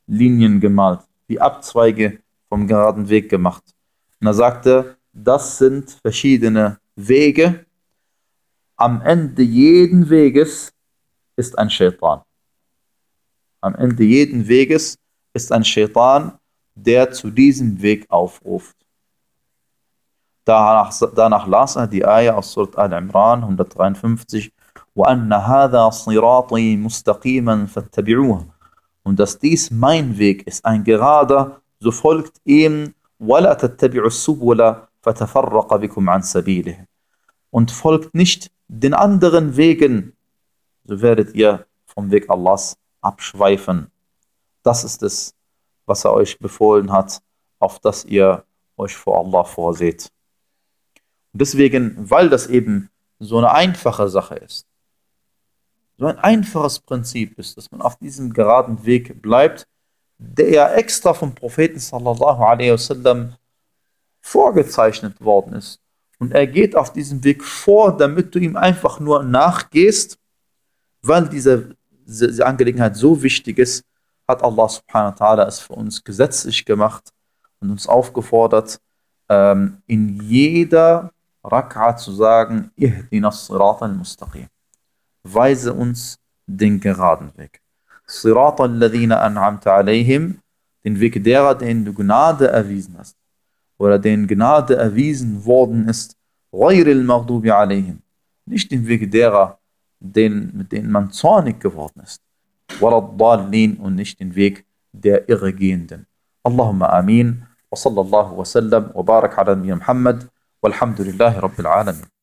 Speaker 1: Linien gemalt, die Abzweige vom geraden Weg gemacht. Und er sagte, das sind verschiedene Wege Am Ende jeden Weges ist ein Shaitan. Am Ende jeden Weges ist ein Shaitan der zu diesem Weg aufruft. Danach, danach las er die Ayah aus Surat Al-Imran 153 وَأَنَّ هَذَا صِرَاطِي مُسْتَقِيمًا فَاتَّبِعُوهُ Und dass dies mein Weg ist, ein gerader, so folgt ihm وَلَا تَتَّبِعُوا السُّبُلَ فَتَفَرَّقَ بِكُمْ عَنْ سَبِيلِهِ Und folgt nicht den anderen Wegen, so werdet ihr vom Weg Allahs abschweifen. Das ist es, was er euch befohlen hat, auf das ihr euch vor Allah vorseht. Und deswegen, weil das eben so eine einfache Sache ist, so ein einfaches Prinzip ist, dass man auf diesem geraden Weg bleibt, der ja extra vom Propheten sallallahu alaihi wasallam vorgezeichnet worden ist. Und er geht auf diesem Weg vor, damit du ihm einfach nur nachgehst, weil diese, diese Angelegenheit so wichtig ist, hat Allah subhanahu wa ta'ala es für uns gesetzlich gemacht und uns aufgefordert, ähm, in jeder Rak'a zu sagen, Ihdinas Sirat al-Mustaqim. Weise uns den geraden Weg. Sirat al-Ladina an'amta alayhim, den Weg derer, denen du Gnade erwiesen hast. Oder denen Gnade erwiesen worden ist, غير المغضوب عليهم. Nicht den Weg derer, denen, mit denen man zornig geworden ist. وللضالين und nicht den Weg der Irregehenden. Allahumma amin. وصلى الله وسلم وبارك على نبينا محمد والحمد لله رب العالمين